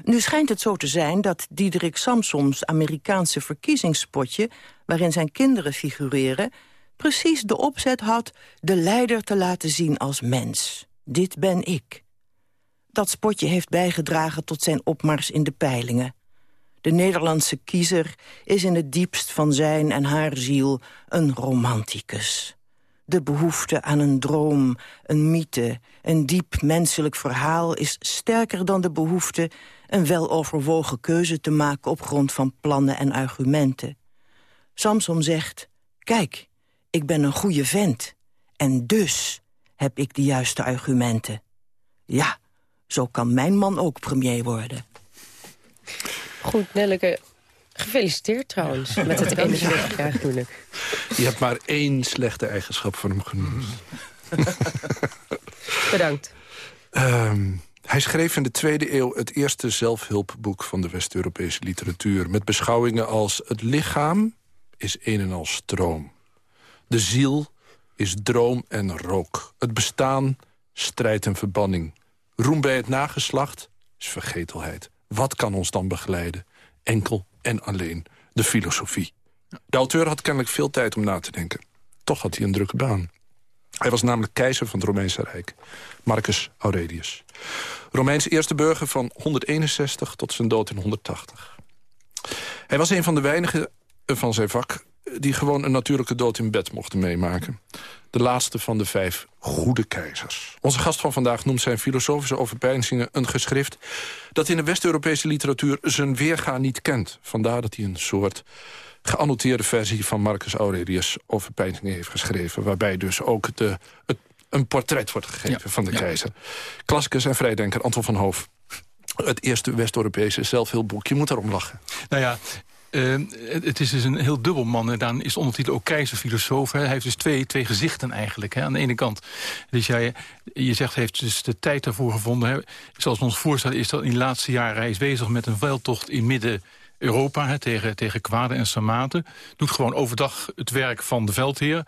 Nu schijnt het zo te zijn dat Diederik Samsons Amerikaanse verkiezingsspotje... waarin zijn kinderen figureren, precies de opzet had... de leider te laten zien als mens. Dit ben ik. Dat spotje heeft bijgedragen tot zijn opmars in de peilingen. De Nederlandse kiezer is in het diepst van zijn en haar ziel een romanticus. De behoefte aan een droom, een mythe, een diep menselijk verhaal... is sterker dan de behoefte een weloverwogen keuze te maken... op grond van plannen en argumenten. Samson zegt, kijk, ik ben een goede vent. En dus heb ik de juiste argumenten. Ja, zo kan mijn man ook premier worden. Goed, Nelleke, Gefeliciteerd trouwens, met het 41 jaar huwelijk. Je hebt maar één slechte eigenschap van hem genoemd. Bedankt. Ehm, hij schreef in de tweede eeuw het eerste zelfhulpboek van de West-Europese literatuur... met beschouwingen als het lichaam is een en al stroom. De ziel is droom en rook. Het bestaan, strijd en verbanning. Roem bij het nageslacht is vergetelheid. Wat kan ons dan begeleiden? Enkel en alleen de filosofie. De auteur had kennelijk veel tijd om na te denken. Toch had hij een drukke baan. Hij was namelijk keizer van het Romeinse Rijk. Marcus Aurelius. Romeins eerste burger van 161 tot zijn dood in 180. Hij was een van de weinigen van zijn vak die gewoon een natuurlijke dood in bed mochten meemaken. De laatste van de vijf goede keizers. Onze gast van vandaag noemt zijn filosofische overpeinzingen een geschrift... dat in de West-Europese literatuur zijn weerga niet kent. Vandaar dat hij een soort geannoteerde versie van Marcus Aurelius overpeinzingen heeft geschreven... waarbij dus ook de, het, een portret wordt gegeven van de keizer. Klassicus en vrijdenker Anton van Hoof. Het eerste West-Europese zelfhulpboek. Je moet erom lachen. Nou ja, uh, het is dus een heel dubbel man. En dan is de ondertitel ook keizerfilosoof. Hij heeft dus twee, twee gezichten eigenlijk. Hè. Aan de ene kant, dus jij, je zegt, heeft dus de tijd daarvoor gevonden. Hè. Zoals we ons voorstellen is dat in de laatste jaren... hij is bezig met een veldtocht in midden Europa tegen, tegen kwaden en Sarmaten. Doet gewoon overdag het werk van de veldheer.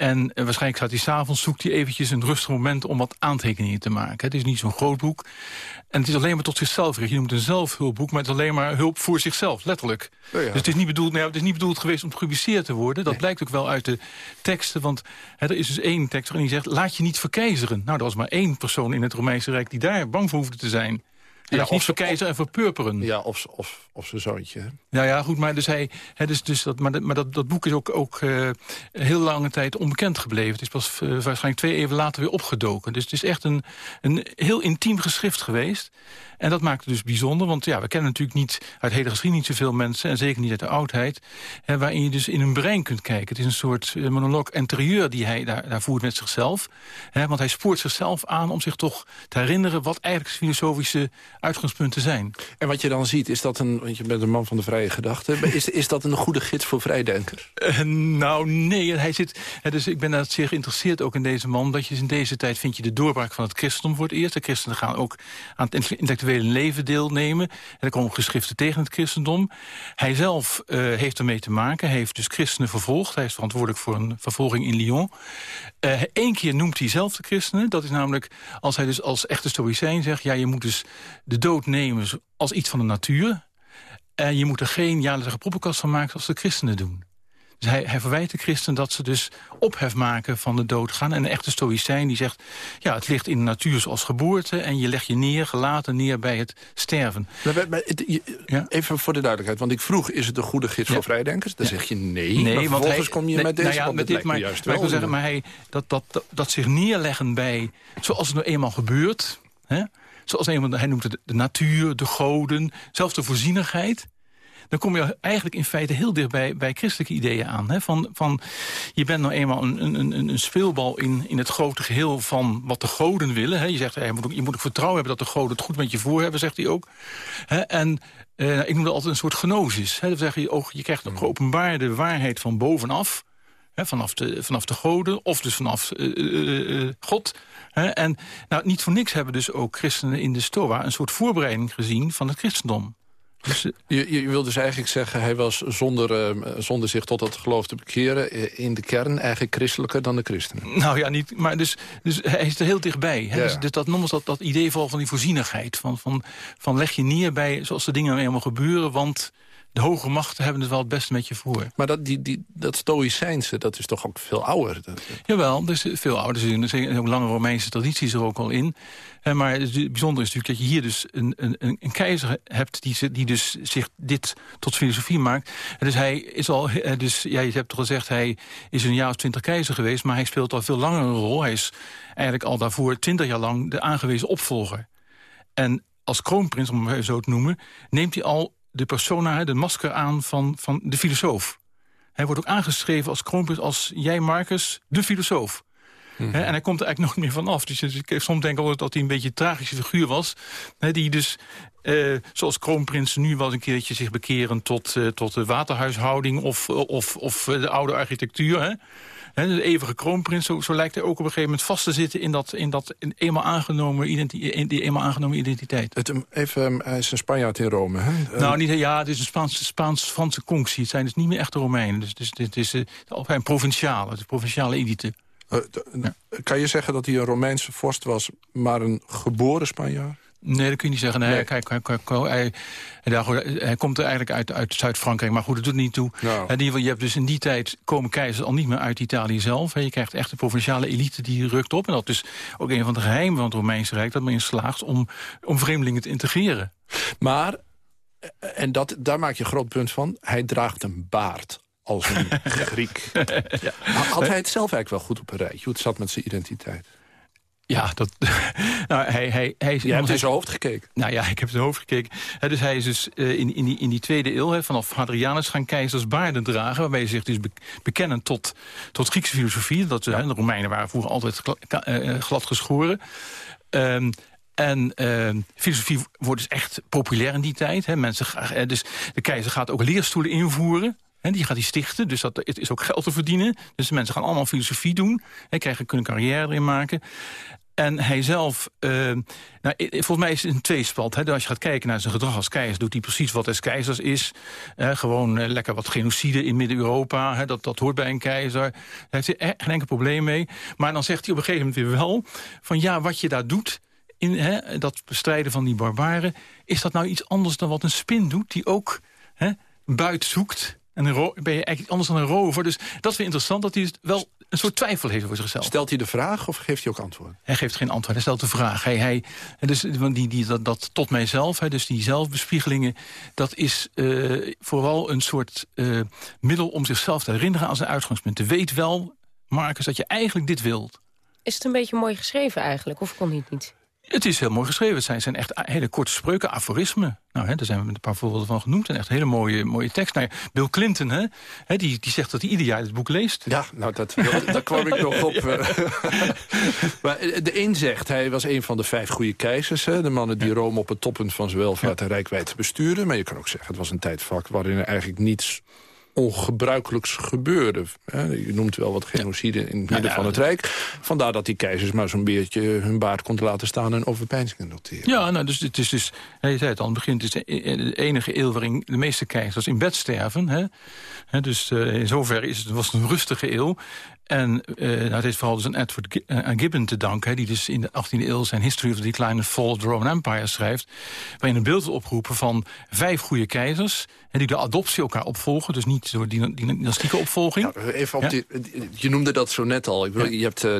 En eh, waarschijnlijk staat hij s'avonds, zoekt hij eventjes een rustig moment om wat aantekeningen te maken. Het is niet zo'n groot boek. En het is alleen maar tot zichzelf gericht. Je noemt een zelfhulpboek, maar het is alleen maar hulp voor zichzelf, letterlijk. Dus het is, niet bedoeld, nou het is niet bedoeld geweest om gepubliceerd te worden. Dat blijkt ook wel uit de teksten. Want hè, er is dus één tekst waarin die zegt, laat je niet verkeizeren. Nou, er was maar één persoon in het Romeinse Rijk die daar bang voor hoefde te zijn. En ja, niet verkeizer en verpurperen. Ja, of, of, of zijn zoontje. Ja, ja, goed, maar, dus hij, hè, dus, dus dat, maar, maar dat, dat boek is ook, ook uh, heel lange tijd onbekend gebleven. Het is pas uh, waarschijnlijk twee even later weer opgedoken. Dus het is echt een, een heel intiem geschrift geweest. En dat maakt het dus bijzonder, want ja, we kennen natuurlijk niet uit hele geschiedenis zoveel mensen, en zeker niet uit de oudheid, hè, waarin je dus in hun brein kunt kijken. Het is een soort uh, monoloog interieur die hij daar, daar voert met zichzelf. Hè, want hij spoort zichzelf aan om zich toch te herinneren wat eigenlijk filosofische uitgangspunten zijn. En wat je dan ziet, is dat een, want je bent een man van de vrije gedachte, is, is dat een goede gids voor vrijdenkers? Uh, nou, nee, hij zit, hè, dus ik ben daar zeer geïnteresseerd ook in deze man, dat je in deze tijd vind je de doorbraak van het christendom voor het eerst. De christenen gaan ook aan het intellectuele leven deelnemen. En er komen geschriften tegen het christendom. Hij zelf uh, heeft ermee te maken. Hij heeft dus christenen vervolgd. Hij is verantwoordelijk voor een vervolging in Lyon. Eén uh, keer noemt hij zelf de christenen. Dat is namelijk als hij dus als echte stoïcijn zegt... ja, je moet dus de dood nemen als iets van de natuur. En je moet er geen jaarlijke proppenkast van maken als de christenen doen. Dus hij, hij verwijt de christen dat ze dus ophef maken van de dood gaan. En een echte stoïcijn die zegt... ja, het ligt in de natuur zoals geboorte... en je legt je neer, gelaten neer bij het sterven. Maar, maar, ja? Even voor de duidelijkheid, want ik vroeg... is het een goede gids ja. voor vrijdenkers? Dan ja. zeg je nee, nee maar want hij, kom je nee, met deze... Nou ja, met dit, maar, juist maar ik wil zeggen, maar hij, dat, dat, dat, dat zich neerleggen bij... zoals het nou eenmaal gebeurt... Hè? Zoals een, hij noemt het de natuur, de goden, zelfs de voorzienigheid dan kom je eigenlijk in feite heel dicht bij, bij christelijke ideeën aan. Hè? Van, van, je bent nou eenmaal een, een, een, een speelbal in, in het grote geheel van wat de goden willen. Hè? Je zegt, je, moet ook, je moet ook vertrouwen hebben dat de goden het goed met je voor hebben, zegt hij ook. Hè? En uh, ik noem dat altijd een soort gnosis. Hè? Dan zeg je, ook, je krijgt een geopenbaarde waarheid van bovenaf. Hè? Vanaf, de, vanaf de goden, of dus vanaf uh, uh, God. Hè? En nou, niet voor niks hebben dus ook christenen in de Stoa... een soort voorbereiding gezien van het christendom. Dus, je, je wil dus eigenlijk zeggen, hij was zonder, uh, zonder zich tot het geloof te bekeren... in de kern eigenlijk christelijker dan de christenen. Nou ja, niet, maar dus, dus hij is er heel dichtbij. Hè? Ja. Dus, dus, dat noemen ze dat, dat idee van die voorzienigheid. Van, van, van leg je neer bij zoals de dingen nou eenmaal gebeuren... want de hoge machten hebben het wel het beste met je voor. Maar dat, die, die, dat stoïcijnse, dat is toch ook veel ouder? Dat, Jawel, dat is veel ouder. Er zijn ook lange Romeinse tradities er ook al in. Maar het bijzondere is natuurlijk dat je hier dus een, een, een keizer hebt... Die, die dus zich dit tot filosofie maakt. En dus hij is al... Dus, ja, je hebt toch gezegd, hij is een jaar of twintig keizer geweest... maar hij speelt al veel langer een rol. Hij is eigenlijk al daarvoor twintig jaar lang de aangewezen opvolger. En als kroonprins, om hem zo te noemen... neemt hij al de persona, de masker aan van, van de filosoof. Hij wordt ook aangeschreven als kroonprins als jij, Marcus, de filosoof. Mm en hij komt er eigenlijk nooit meer van af. Dus ik soms denk ik dat hij een beetje een tragische figuur was. die dus, uh, zoals kroonprins nu wel een keertje zich bekeren... tot, uh, tot de waterhuishouding of, of, of de oude architectuur. Hè? He, de eeuwige kroonprins, zo, zo, lijkt hij ook op een gegeven moment vast te zitten... in dat, in dat eenmaal aangenomen, identi die eenmaal aangenomen identiteit. Het, even, hij is een Spanjaard in Rome, hè? Nou, niet, ja, het is een Spaans, Spaans-Franse conctie. Het zijn dus niet meer echte Romeinen. Dus, dus het is, het is een provinciale, de provinciale elite. Uh, ja. Kan je zeggen dat hij een Romeinse vorst was, maar een geboren Spanjaard? Nee, dat kun je niet zeggen. Nee, Kijk, hij, hij, hij, hij, komt er eigenlijk uit, uit Zuid-Frankrijk, maar goed, dat doet niet toe. Nou. In ieder geval, je hebt dus in die tijd komen keizers al niet meer uit Italië zelf. Je krijgt echt de provinciale elite die rukt op. En dat is ook een van de geheimen van het Romeinse Rijk... dat men in slaagt om, om vreemdelingen te integreren. Maar, en dat, daar maak je een groot punt van, hij draagt een baard als een Griek. ja. Had hij het zelf eigenlijk wel goed op een rijtje? Hoe het zat met zijn identiteit? Ja, dat, nou, hij, hij, hij, Je hebt in zijn hoofd gekeken. Nou ja, ik heb in zijn hoofd gekeken. dus hij is dus uh, in, in, die, in die tweede eeuw, vanaf Hadrianus, gaan keizers baarden dragen... waarbij ze zich dus bekennen tot, tot Griekse filosofie. Dat, de Romeinen waren vroeger altijd uh, glad geschoren. Um, en uh, filosofie wordt dus echt populair in die tijd. Mensen, dus de keizer gaat ook leerstoelen invoeren. En die gaat hij stichten, dus dat, het is ook geld te verdienen. Dus de mensen gaan allemaal filosofie doen. En krijgen, kunnen carrière erin maken. En hij zelf, uh, nou, volgens mij is het een tweespalt. Hè? Als je gaat kijken naar zijn gedrag als keizer... doet hij precies wat des keizers is. gewoon uh, lekker wat genocide in Midden-Europa. Dat, dat hoort bij een keizer. Daar heeft hij echt geen enkel probleem mee. Maar dan zegt hij op een gegeven moment weer wel... van ja, wat je daar doet... In hè, dat bestrijden van die barbaren... is dat nou iets anders dan wat een spin doet... die ook hè, buit zoekt... En ben je eigenlijk anders dan een rover. Dus dat is weer interessant dat hij wel een soort twijfel heeft voor zichzelf. Stelt hij de vraag of geeft hij ook antwoord? Hij geeft geen antwoord, hij stelt de vraag. Hij, hij, dus, die, die, dat, dat tot mijzelf, hè, dus die zelfbespiegelingen... dat is uh, vooral een soort uh, middel om zichzelf te herinneren aan zijn uitgangspunt. Weet wel, Marcus, dat je eigenlijk dit wilt. Is het een beetje mooi geschreven eigenlijk, of kon hij het niet? Het is heel mooi geschreven. Het zijn, zijn echt hele korte spreuken, aforismen. Nou, hè, daar zijn we met een paar voorbeelden van genoemd. En echt hele mooie, mooie tekst. Nou, Bill Clinton, hè, hè, die, die zegt dat hij ieder jaar het boek leest. Ja, nou, dat, dat, daar kwam ik nog op. Ja. maar eh, de een zegt, hij was een van de vijf goede keizers. Hè, de mannen die Rome op het toppunt van zijn welvaart en rijkwijd bestuurden. Maar je kan ook zeggen, het was een tijdvak waarin er eigenlijk niets ongebruikelijks gebeurde. Je noemt wel wat genocide in het midden van het Rijk. Vandaar dat die keizers maar zo'n beetje hun baard kon laten staan... en overpeinzingen noteren. Ja, nou, dus het is dus, je zei het al, het begint is de enige eeuw waarin de meeste keizers in bed sterven. Hè? dus uh, in zoverre is het, was het een rustige eeuw. En uh, nou, het heeft vooral dus aan Edward uh, Gibbon te danken... Hè, die dus in de 18e eeuw zijn History of the Decline and Fall of the Roman Empire schrijft... waarin een beeld opgeroepen van vijf goede keizers... En die de adoptie elkaar opvolgen, dus niet door die dynastieke opvolging. Ja, even op die, je noemde dat zo net al. Ik bedoel, Je hebt, uh,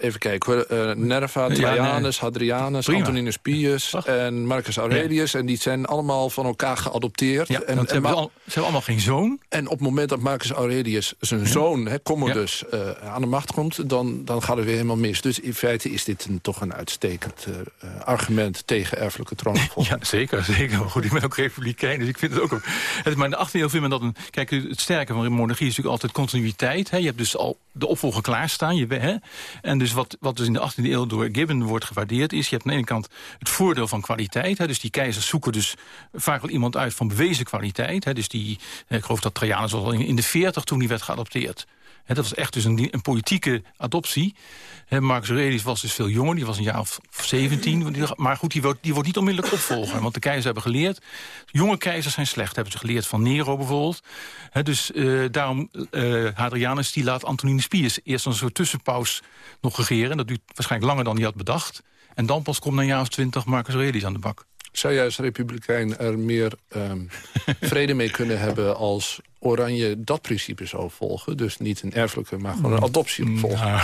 even kijken, Nerva, Trajanus, nee. Hadrianus, Prima. Antoninus Pius en Marcus Aurelius. En die zijn allemaal van elkaar geadopteerd. En, ze, hebben al, ze hebben allemaal geen zoon. En op het moment dat Marcus Aurelius zijn zoon, hè, Commodus, aan de macht komt... Dan, dan gaat het weer helemaal mis. Dus in feite is dit een, toch een uitstekend argument tegen erfelijke troonopvolging. Ja, zeker. zeker. Goed, ik ben ook republikein, dus ik vind het ook... Het, maar in de 18e eeuw vindt men dat een... Kijk, het sterke van monarchie is natuurlijk altijd continuïteit. Hè. Je hebt dus al de opvolger klaarstaan. Je, hè. En dus wat, wat dus in de 18e eeuw door Gibbon wordt gewaardeerd is... je hebt aan de ene kant het voordeel van kwaliteit. Hè. Dus die keizers zoeken dus vaak wel iemand uit van bewezen kwaliteit. Hè. Dus die, ik geloof dat Trajanus al in de 40 toen hij werd geadopteerd dat was echt dus een, een politieke adoptie. Marcus Aurelius was dus veel jonger, die was een jaar of 17. Maar goed, die wordt, die wordt niet onmiddellijk opvolger. Want de keizers hebben geleerd, jonge keizers zijn slecht. hebben ze geleerd van Nero bijvoorbeeld. dus uh, daarom, uh, Hadrianus die laat Antoninus Pius eerst een soort tussenpaus nog regeren. Dat duurt waarschijnlijk langer dan hij had bedacht. En dan pas komt na een jaar of twintig Marcus Aurelius aan de bak. Zou als republikein er meer um, vrede mee kunnen hebben... als Oranje dat principe zou volgen? Dus niet een erfelijke, maar gewoon een adoptie opvolgen. Nou,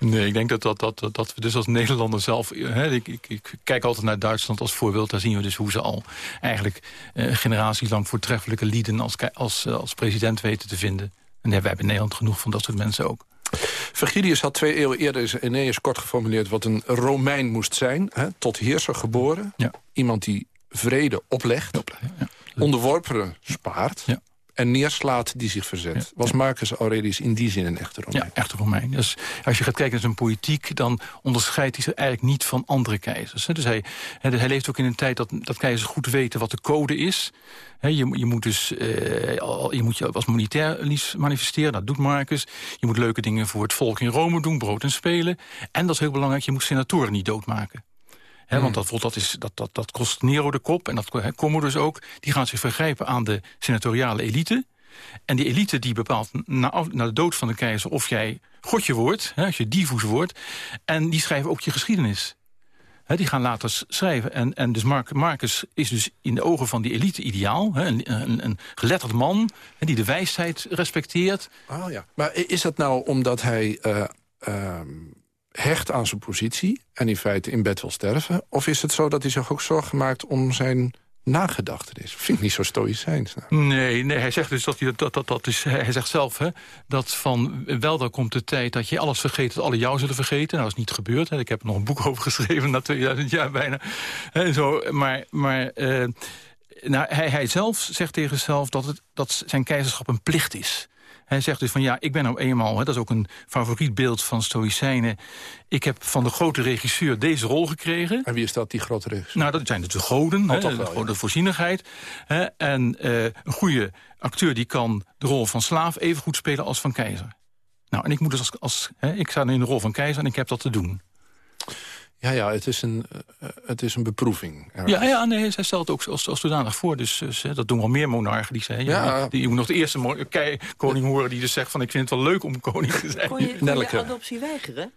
nee, ik denk dat, dat, dat, dat we dus als Nederlander zelf... Hè, ik, ik, ik, kijk altijd naar Duitsland als voorbeeld. Daar zien we dus hoe ze al eigenlijk eh, generaties lang... voortreffelijke lieden als, als, als president weten te vinden. En we hebben in Nederland genoeg van dat soort mensen ook. Vergilius had twee eeuwen eerder in Aeneas kort geformuleerd... wat een Romein moest zijn, hè, tot heerser geboren. Ja. Iemand die vrede oplegt, ja. onderworpenen spaart... Ja en neerslaat die zich verzet. Was Marcus Aurelius in die zin een echte Romein? Ja, echte Romein. Dus als je gaat kijken naar zijn politiek... dan onderscheidt hij zich eigenlijk niet van andere keizers. Dus hij, hij leeft ook in een tijd dat, dat keizers goed weten wat de code is. je, je, moet dus uh, je moet je als monetair manifesteren, dat doet Marcus. Je moet leuke dingen voor het volk in Rome doen, brood en spelen. En dat is heel belangrijk, je moet senatoren niet doodmaken. He, Want hmm. dat, dat, is, dat, dat, dat kost Nero de kop en dat he, Commodus ook. Die gaan zich vergrijpen aan de senatoriale elite. En die elite die bepaalt na, na de dood van de keizer of jij godje wordt, he, als je divus wordt. En die schrijven ook je geschiedenis. die gaan later schrijven. En, en dus Marcus is dus in de ogen van die elite ideaal. een, een, een, geletterd man die de wijsheid respecteert. Oh ja. Maar is dat nou omdat hij uh, hecht aan zijn positie... en in feite in bed wil sterven? Of is het zo dat hij zich ook zorgen maakt om zijn nagedachtenis. Vind ik niet zo stoïcijns. Nou. Nee, nee, hij zegt dus dat hij dat, dat, dat is. Hij zegt zelf hè, dat van wel dan komt de tijd dat je alles vergeet, dat alle jou zullen vergeten. Nou, dat is niet gebeurd. Hè. Ik heb er nog een boek over geschreven na 2000 jaar bijna. En zo, maar maar uh, nou, hij, hij zelf zegt tegen zichzelf dat, het, dat zijn keizerschap een plicht is. Hij zegt dus van ja, ik ben nou eenmaal... Hè, dat is ook een favoriet beeld van Stoïcijnen... ik heb van de grote regisseur deze rol gekregen. En wie is dat, die grote regisseur? Nou, dat zijn de goden, hè, de, voorzienigheid. Hè, en uh, een goede acteur die kan de rol van slaaf even goed spelen als van keizer. Nou, en ik moet dus als, als hè, ik sta in de rol van keizer en ik heb dat te doen. Ja, ja, het is een, uh, het is een beproeving. Ja, ja, nee, zij stelt ook als, als zodanig voor. Dus, dus dat doen wel meer monarchen die zeggen... Ja. Die, je moet nog de eerste koning horen die dus zegt van... ik vind het wel leuk om koning te zijn. Kon je, kon je adoptie weigeren?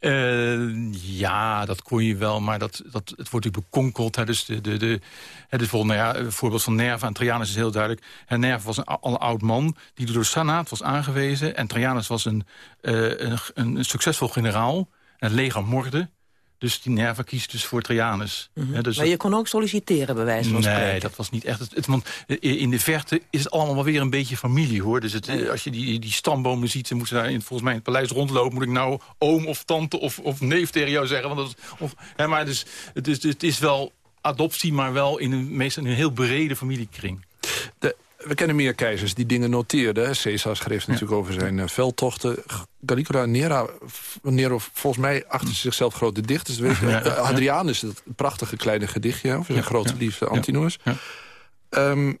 Uh, ja, dat kon je wel, maar dat, dat, het wordt natuurlijk bekonkeld. Hè, dus de, de, de, het is bijvoorbeeld, nou ja, een voorbeeld van Nerva en Trajanus is heel duidelijk. En Nerva was een, al een oud man die door de Senaat was aangewezen. En Trajanus was een, uh, een, een, succesvol generaal. En het leger morde. Dus die Nerva kiest dus voor Trajanus. Mm dus maar je kon ook solliciteren, bij wijze van nee, spreken. Nee, dat was niet echt... Het, want in de verte is het allemaal wel weer een beetje familie, hoor. Dus het, als je die, die stambomen ziet... ze moesten daar in, volgens mij in het paleis rondlopen... moet ik nou oom of tante of, of neef tegen jou zeggen. Want dat, of, hè, maar dus, het, is, het is wel adoptie, maar wel in een, meestal in een heel brede familiekring. De, we kennen meer keizers die dingen noteerden. Caesar schreef natuurlijk over zijn uh, veldtochten. Caligula Nera, Nero volgens mij achter zichzelf grote dichters. Je. Ja, Hadrianus, dat prachtige kleine gedichtje over zijn grote liefde Antinous. Um,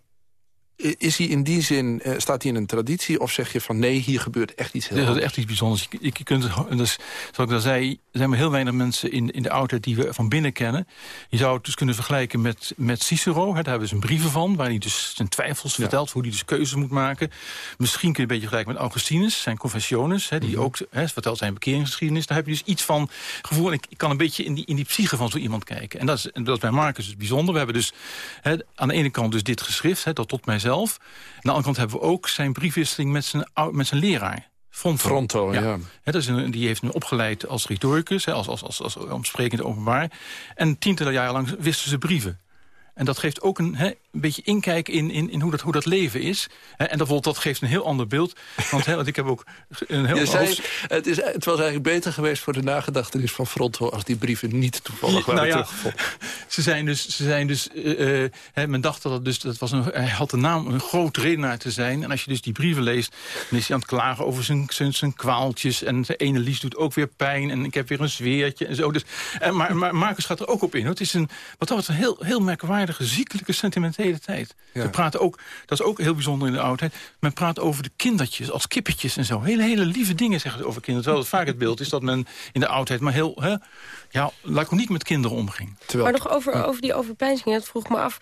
is hij in die zin, uh, staat hij in een traditie? Of zeg je van nee, hier gebeurt echt iets heel Dat is echt iets bijzonders. Je, je kunt, dus, zoals ik al zei, er zijn maar heel weinig mensen in, in de oudheid die we van binnen kennen. Je zou het dus kunnen vergelijken met, met Cicero. Hè, daar hebben ze een brieven van, waar hij dus zijn twijfels vertelt. Hoe hij dus keuzes moet maken. Misschien kun je een beetje vergelijken met Augustinus, zijn Confessiones. Hè, die mhm. ook hè, vertelt zijn bekeringsgeschiedenis. Daar heb je dus iets van gevoel. En ik, ik kan een beetje in die, in die psyche van zo iemand kijken. En dat is, dat is bij Marcus dus bijzonder. We hebben dus hè, aan de ene kant dus dit geschrift, hè, dat tot mij zelf. Aan de andere kant hebben we ook zijn briefwisseling met zijn, met zijn leraar. Fronto. Fronto, ja. dat is een, die heeft hem opgeleid als retoricus, als, als, als, als omsprekend openbaar. En tientallen jaren lang wisten ze brieven. En dat geeft ook een, een beetje inkijk in, in, in hoe, dat, hoe dat leven is. En dat, dat geeft een heel ander beeld. Want, want ik heb ook een heel... Zei, het, is, het was eigenlijk beter geweest voor de nagedachtenis van Fronto... als die brieven niet toevallig waren nou ja, Ze zijn dus... Ze zijn dus uh, men dacht dat het dus... Dat was een, hij had de naam een groot redenaar te zijn. En als je dus die brieven leest... dan is hij aan het klagen over zijn, zijn, zijn kwaaltjes. En de ene lies doet ook weer pijn. En ik heb weer een zweertje en zo. Dus, en, maar, maar Marcus gaat er ook op in. Het is een, wat dat een heel, heel merkwaardige, ziekelijke, sentimentele tijd. We praten ook, dat is ook heel bijzonder in de oudheid... men praat over de kindertjes als kippetjes en zo. Hele, hele lieve dingen zeggen ze over kinderen. Terwijl het vaak het beeld is dat men in de oudheid... maar heel hè, ja, niet met kinderen omging. Terwijl, maar nog over, over die overpeinzingen, het vroeg me af...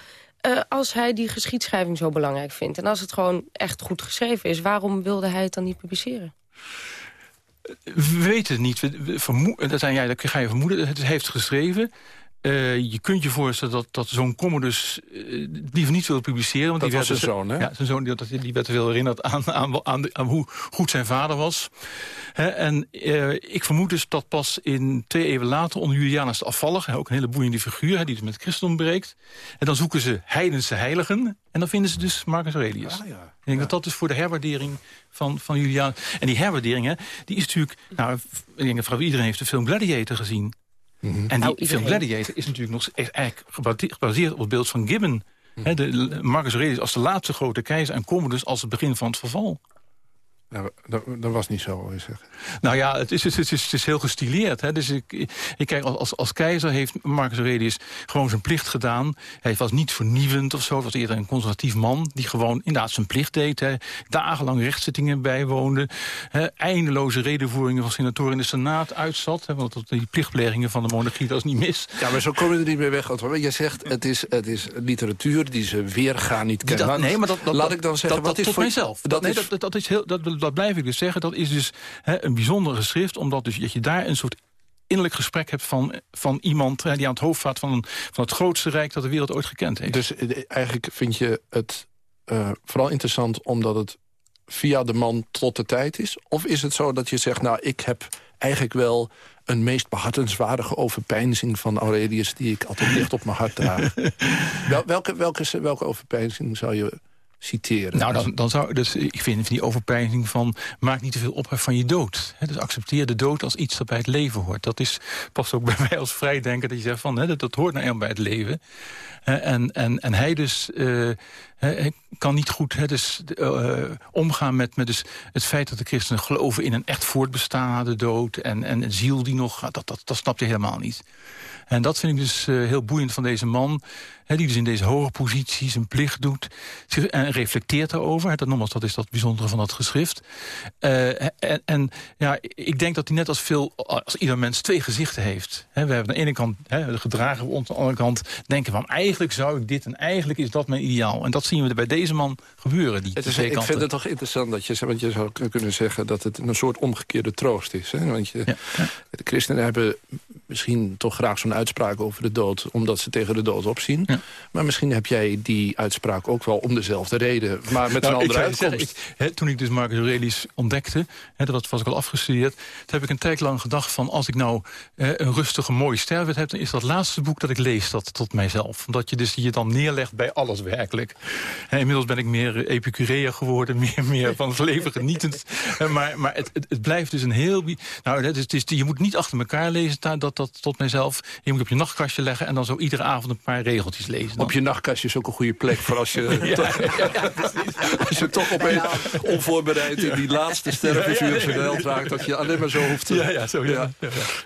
Uh, als hij die geschiedschrijving zo belangrijk vindt... en als het gewoon echt goed geschreven is... waarom wilde hij het dan niet publiceren? We weten het niet. We, we dat zijn, ja, dat ga je vermoeden. Het heeft geschreven. Uh, je kunt je voorstellen dat, dat zo'n Commodus uh, liever niet wil publiceren. Want dat die was zijn dus- zoon, hè? Ja, zijn zoon die, die werd veel herinnerd aan, aan, aan, aan, hoe goed zijn vader was. en uh, ik vermoed dus dat pas in twee eeuwen later onder Julianus de Afvallige... ook een hele boeiende figuur, hè, die dus met christendom breekt. En dan zoeken ze heidense heiligen. En dan vinden ze dus Marcus Aurelius. Ah, ja. Ik denk dat dat dus voor de herwaardering van, van Julianus... En die herwaardering, hè, die is natuurlijk... Nou, ik denk dat iedereen heeft de film Gladiator gezien. Mm -hmm. En die nou, film Gladiator is natuurlijk nog eigenlijk gebaseerd op het beeld van Gibbon. Mm -hmm. de, Marcus Aurelius als de laatste grote keizer en Commodus als het begin van het verval. Nou, dat, dat, was niet zo, wil je zeggen. Nou ja, het is, het is, het is heel gestileerd. Hè? Dus ik, ik kijk, als, als keizer heeft Marcus Aurelius gewoon zijn plicht gedaan. Hij was niet vernieuwend of zo. Het was eerder een conservatief man die gewoon inderdaad zijn plicht deed. Hè? Dagenlang rechtszittingen bijwoonde. Hè? Eindeloze redenvoeringen van senatoren in de Senaat uitzat. Hè? Want die plichtplegingen van de monarchie, dat is niet mis. Ja, maar zo komen we er niet meer weg. Je zegt, het is, het is literatuur die ze weer gaan niet kennen. Dat, nee, maar dat, dat, Laat ik dan zeggen, dat, wat is tot voor... mijzelf. Dat, nee, dat, dat, is heel... Dat, dat blijf ik dus zeggen. Dat is dus hè, een bijzondere geschrift, omdat dus, dat je daar een soort innerlijk gesprek hebt van, van iemand... die aan het hoofd staat van, van het grootste rijk dat de wereld ooit gekend heeft. Dus eigenlijk vind je het vooral interessant omdat het via de man tot de tijd is? Of is het zo dat je zegt, nou, ik heb eigenlijk wel een meest behartenswaardige overpeinzing van Aurelius... die ik altijd dicht op mijn hart draag. Wel, welke, welke, welke overpeinzing zou je citeren? Nou, dan, dan zou, dus ik vind die overpeinzing van... maak niet te veel op van je dood. dus accepteer de dood als iets dat bij het leven hoort. Dat is, past ook bij mij als vrijdenker dat je zegt van... dat, hoort nou eenmaal bij het leven. en, en, en hij dus... Uh, kan niet goed dus, uh, omgaan met, met dus het feit dat de christenen geloven in een echt voortbestaan na de dood. En, en een ziel die nog... Dat, dat, dat snapt hij helemaal niet. En dat vind ik dus uh, heel boeiend van deze man die dus in deze hoge positie zijn plicht doet. En reflecteert daarover. Dat, nogmaals, dat is dat bijzondere van dat geschrift. Uh, en, en, ja, ik denk dat hij net als veel, als ieder mens twee gezichten heeft. we hebben aan de ene kant he, gedragen we aan de andere kant denken van eigenlijk zou ik dit en eigenlijk is dat mijn ideaal. En dat zien we bij deze man gebeuren. Die het is, ik vind het toch interessant dat je, want je zou kunnen zeggen dat het een soort omgekeerde troost is. Hè? Want je, ja, ja. de christenen hebben misschien toch graag zo'n uitspraak over de dood... omdat ze tegen de dood opzien. Ja. Maar misschien heb jij die uitspraak ook wel om dezelfde reden. Maar met nou, een andere uitkomst. ik, toen ik dus Marcus Aurelius ontdekte, dat was ik al afgestudeerd... toen heb ik een tijd lang gedacht van... als ik nou een rustige, mooie sterfwet heb... dan is dat laatste boek dat ik lees dat tot mijzelf. Omdat je dus je dan neerlegt bij alles werkelijk. inmiddels ben ik meer epicureër geworden. Meer, meer van het leven genietend. maar maar het, het, het, blijft dus een heel... Nou, het is, je moet niet achter elkaar lezen dat, dat tot mijzelf. Je moet op je nachtkastje leggen... en dan zo iedere avond een paar regeltjes lezen. Op je nachtkastje is ook een goede plek voor als je, ja, toch, als je toch opeens onvoorbereid in die laatste stervensuur zijn held raakt... dat je alleen maar zo hoeft te... Ja, ja, zo, ja.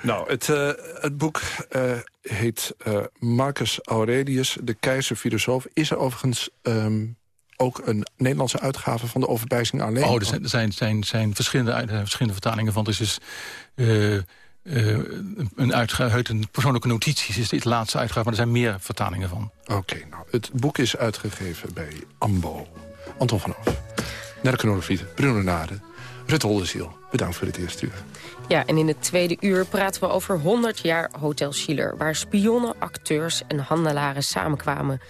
Nou, het, uh, het boek uh, heet uh, Marcus Aurelius, de keizer-filosoof. Is er overigens... Um, ook een Nederlandse uitgave van de overbijzing alleen? Oh, er zijn, zijn, zijn, zijn verschillende, verschillende vertalingen van. Dus is, uh, uh, een uitgave uit een persoonlijke notities is dit laatste uitgave, maar er zijn meer vertalingen van. Oké, nou, het boek is uitgegeven bij AMBO. Anton van Oof, Nerke Noordervliet, Bruno Nade, Rut Holdeziel. Bedankt voor het eerste uur. Ja, en in het tweede uur praten we over 100 jaar Hotel Schiller... waar spionnen, acteurs en handelaren samenkwamen.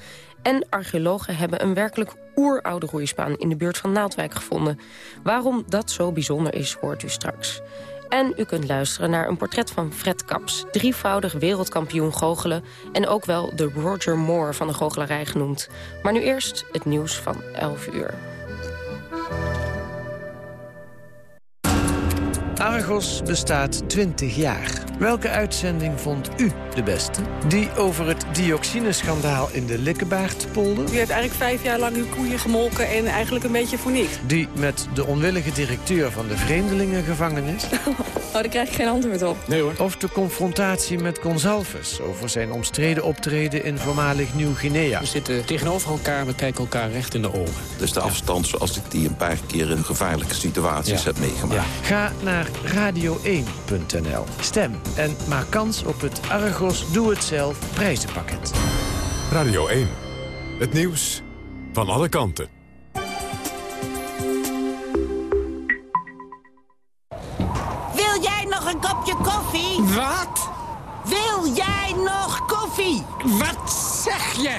En archeologen hebben een werkelijk oeroude roeispaan... in de buurt van Naaldwijk gevonden. Waarom dat zo bijzonder is, hoort u straks. En u kunt luisteren naar een portret van Fred Kaps... drievoudig wereldkampioen goochelen... en ook wel de Roger Moore van de goochelarij genoemd. Maar nu eerst het nieuws van 11 uur. Argos bestaat 20 jaar. Welke uitzending vond u de beste? Die over het dioxineschandaal in de Likkebaardpolder? U heeft eigenlijk vijf jaar lang uw koeien gemolken en eigenlijk een beetje voor niks. Die met de onwillige directeur van de vreemdelingengevangenis? Oh, daar krijg ik geen antwoord op. Nee hoor. Of de confrontatie met Gonzalves over zijn omstreden optreden in voormalig Nieuw-Guinea? We zitten tegenover elkaar, we kijken elkaar recht in de ogen. Dus de afstand zoals ik die een paar keer in gevaarlijke situaties heb meegemaakt. Ja. Ga naar radio1.nl. Stem en maak kans op het Argos Doe Het Zelf prijzenpakket. Radio 1. Het nieuws van alle kanten. Wil jij nog een kopje koffie? Wat? Wil jij nog koffie? Wat zeg je?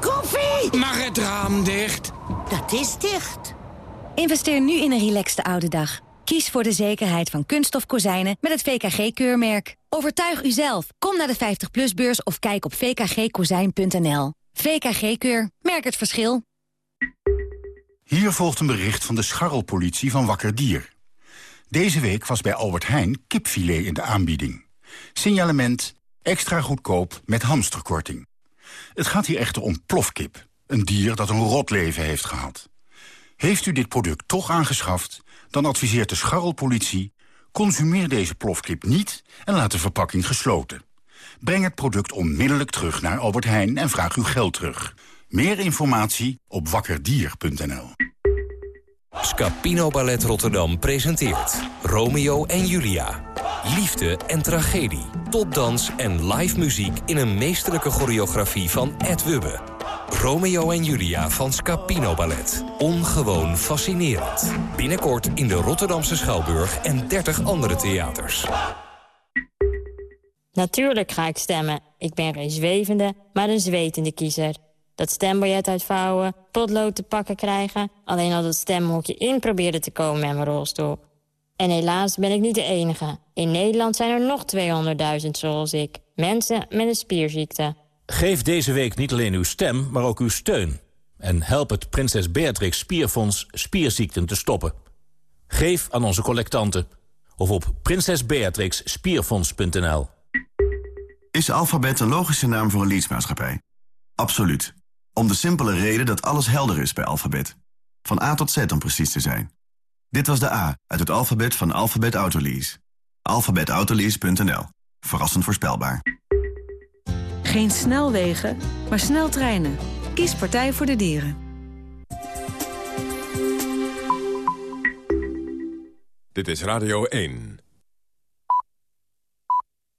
Koffie! Mag het raam dicht? Dat is dicht. Investeer nu in een relaxte oude dag. Kies voor de zekerheid van kunststof kozijnen met het VKG-keurmerk. Overtuig uzelf. Kom naar de 50PLUS-beurs of kijk op vkgkozijn.nl. VKG-keur. Merk het verschil. Hier volgt een bericht van de scharrelpolitie van Wakker Dier. Deze week was bij Albert Heijn kipfilet in de aanbieding. Signalement extra goedkoop met hamsterkorting. Het gaat hier echter om plofkip. Een dier dat een rot leven heeft gehad. Heeft u dit product toch aangeschaft dan adviseert de scharrelpolitie... consumeer deze plofkip niet en laat de verpakking gesloten. Breng het product onmiddellijk terug naar Albert Heijn en vraag uw geld terug. Meer informatie op wakkerdier.nl. Scapino Ballet Rotterdam presenteert Romeo en Julia. Liefde en tragedie, topdans en live muziek in een meesterlijke choreografie van Ed Wubbe. Romeo en Julia van Scapino Ballet. Ongewoon fascinerend. Binnenkort in de Rotterdamse Schouwburg en 30 andere theaters. Natuurlijk ga ik stemmen. Ik ben geen zwevende, maar een zwetende kiezer. Dat stembiljet uitvouwen, potlood te pakken krijgen... alleen al dat stemhokje in probeerde te komen met mijn rolstoel. En helaas ben ik niet de enige. In Nederland zijn er nog 200.000 zoals ik. Mensen met een spierziekte. Geef deze week niet alleen uw stem, maar ook uw steun. En help het Prinses Beatrix Spierfonds spierziekten te stoppen. Geef aan onze collectanten of op prinsesbeatrixspierfonds.nl. Is Alphabet een logische naam voor een leadsmaatschappij? Absoluut. Om de simpele reden dat alles helder is bij Alphabet. Van A tot Z om precies te zijn. Dit was de A uit het alfabet van Alphabet Autolease. Alphabetautolease.nl. Verrassend voorspelbaar. Geen snelwegen, maar sneltreinen. Kies Partij voor de Dieren. Dit is Radio 1.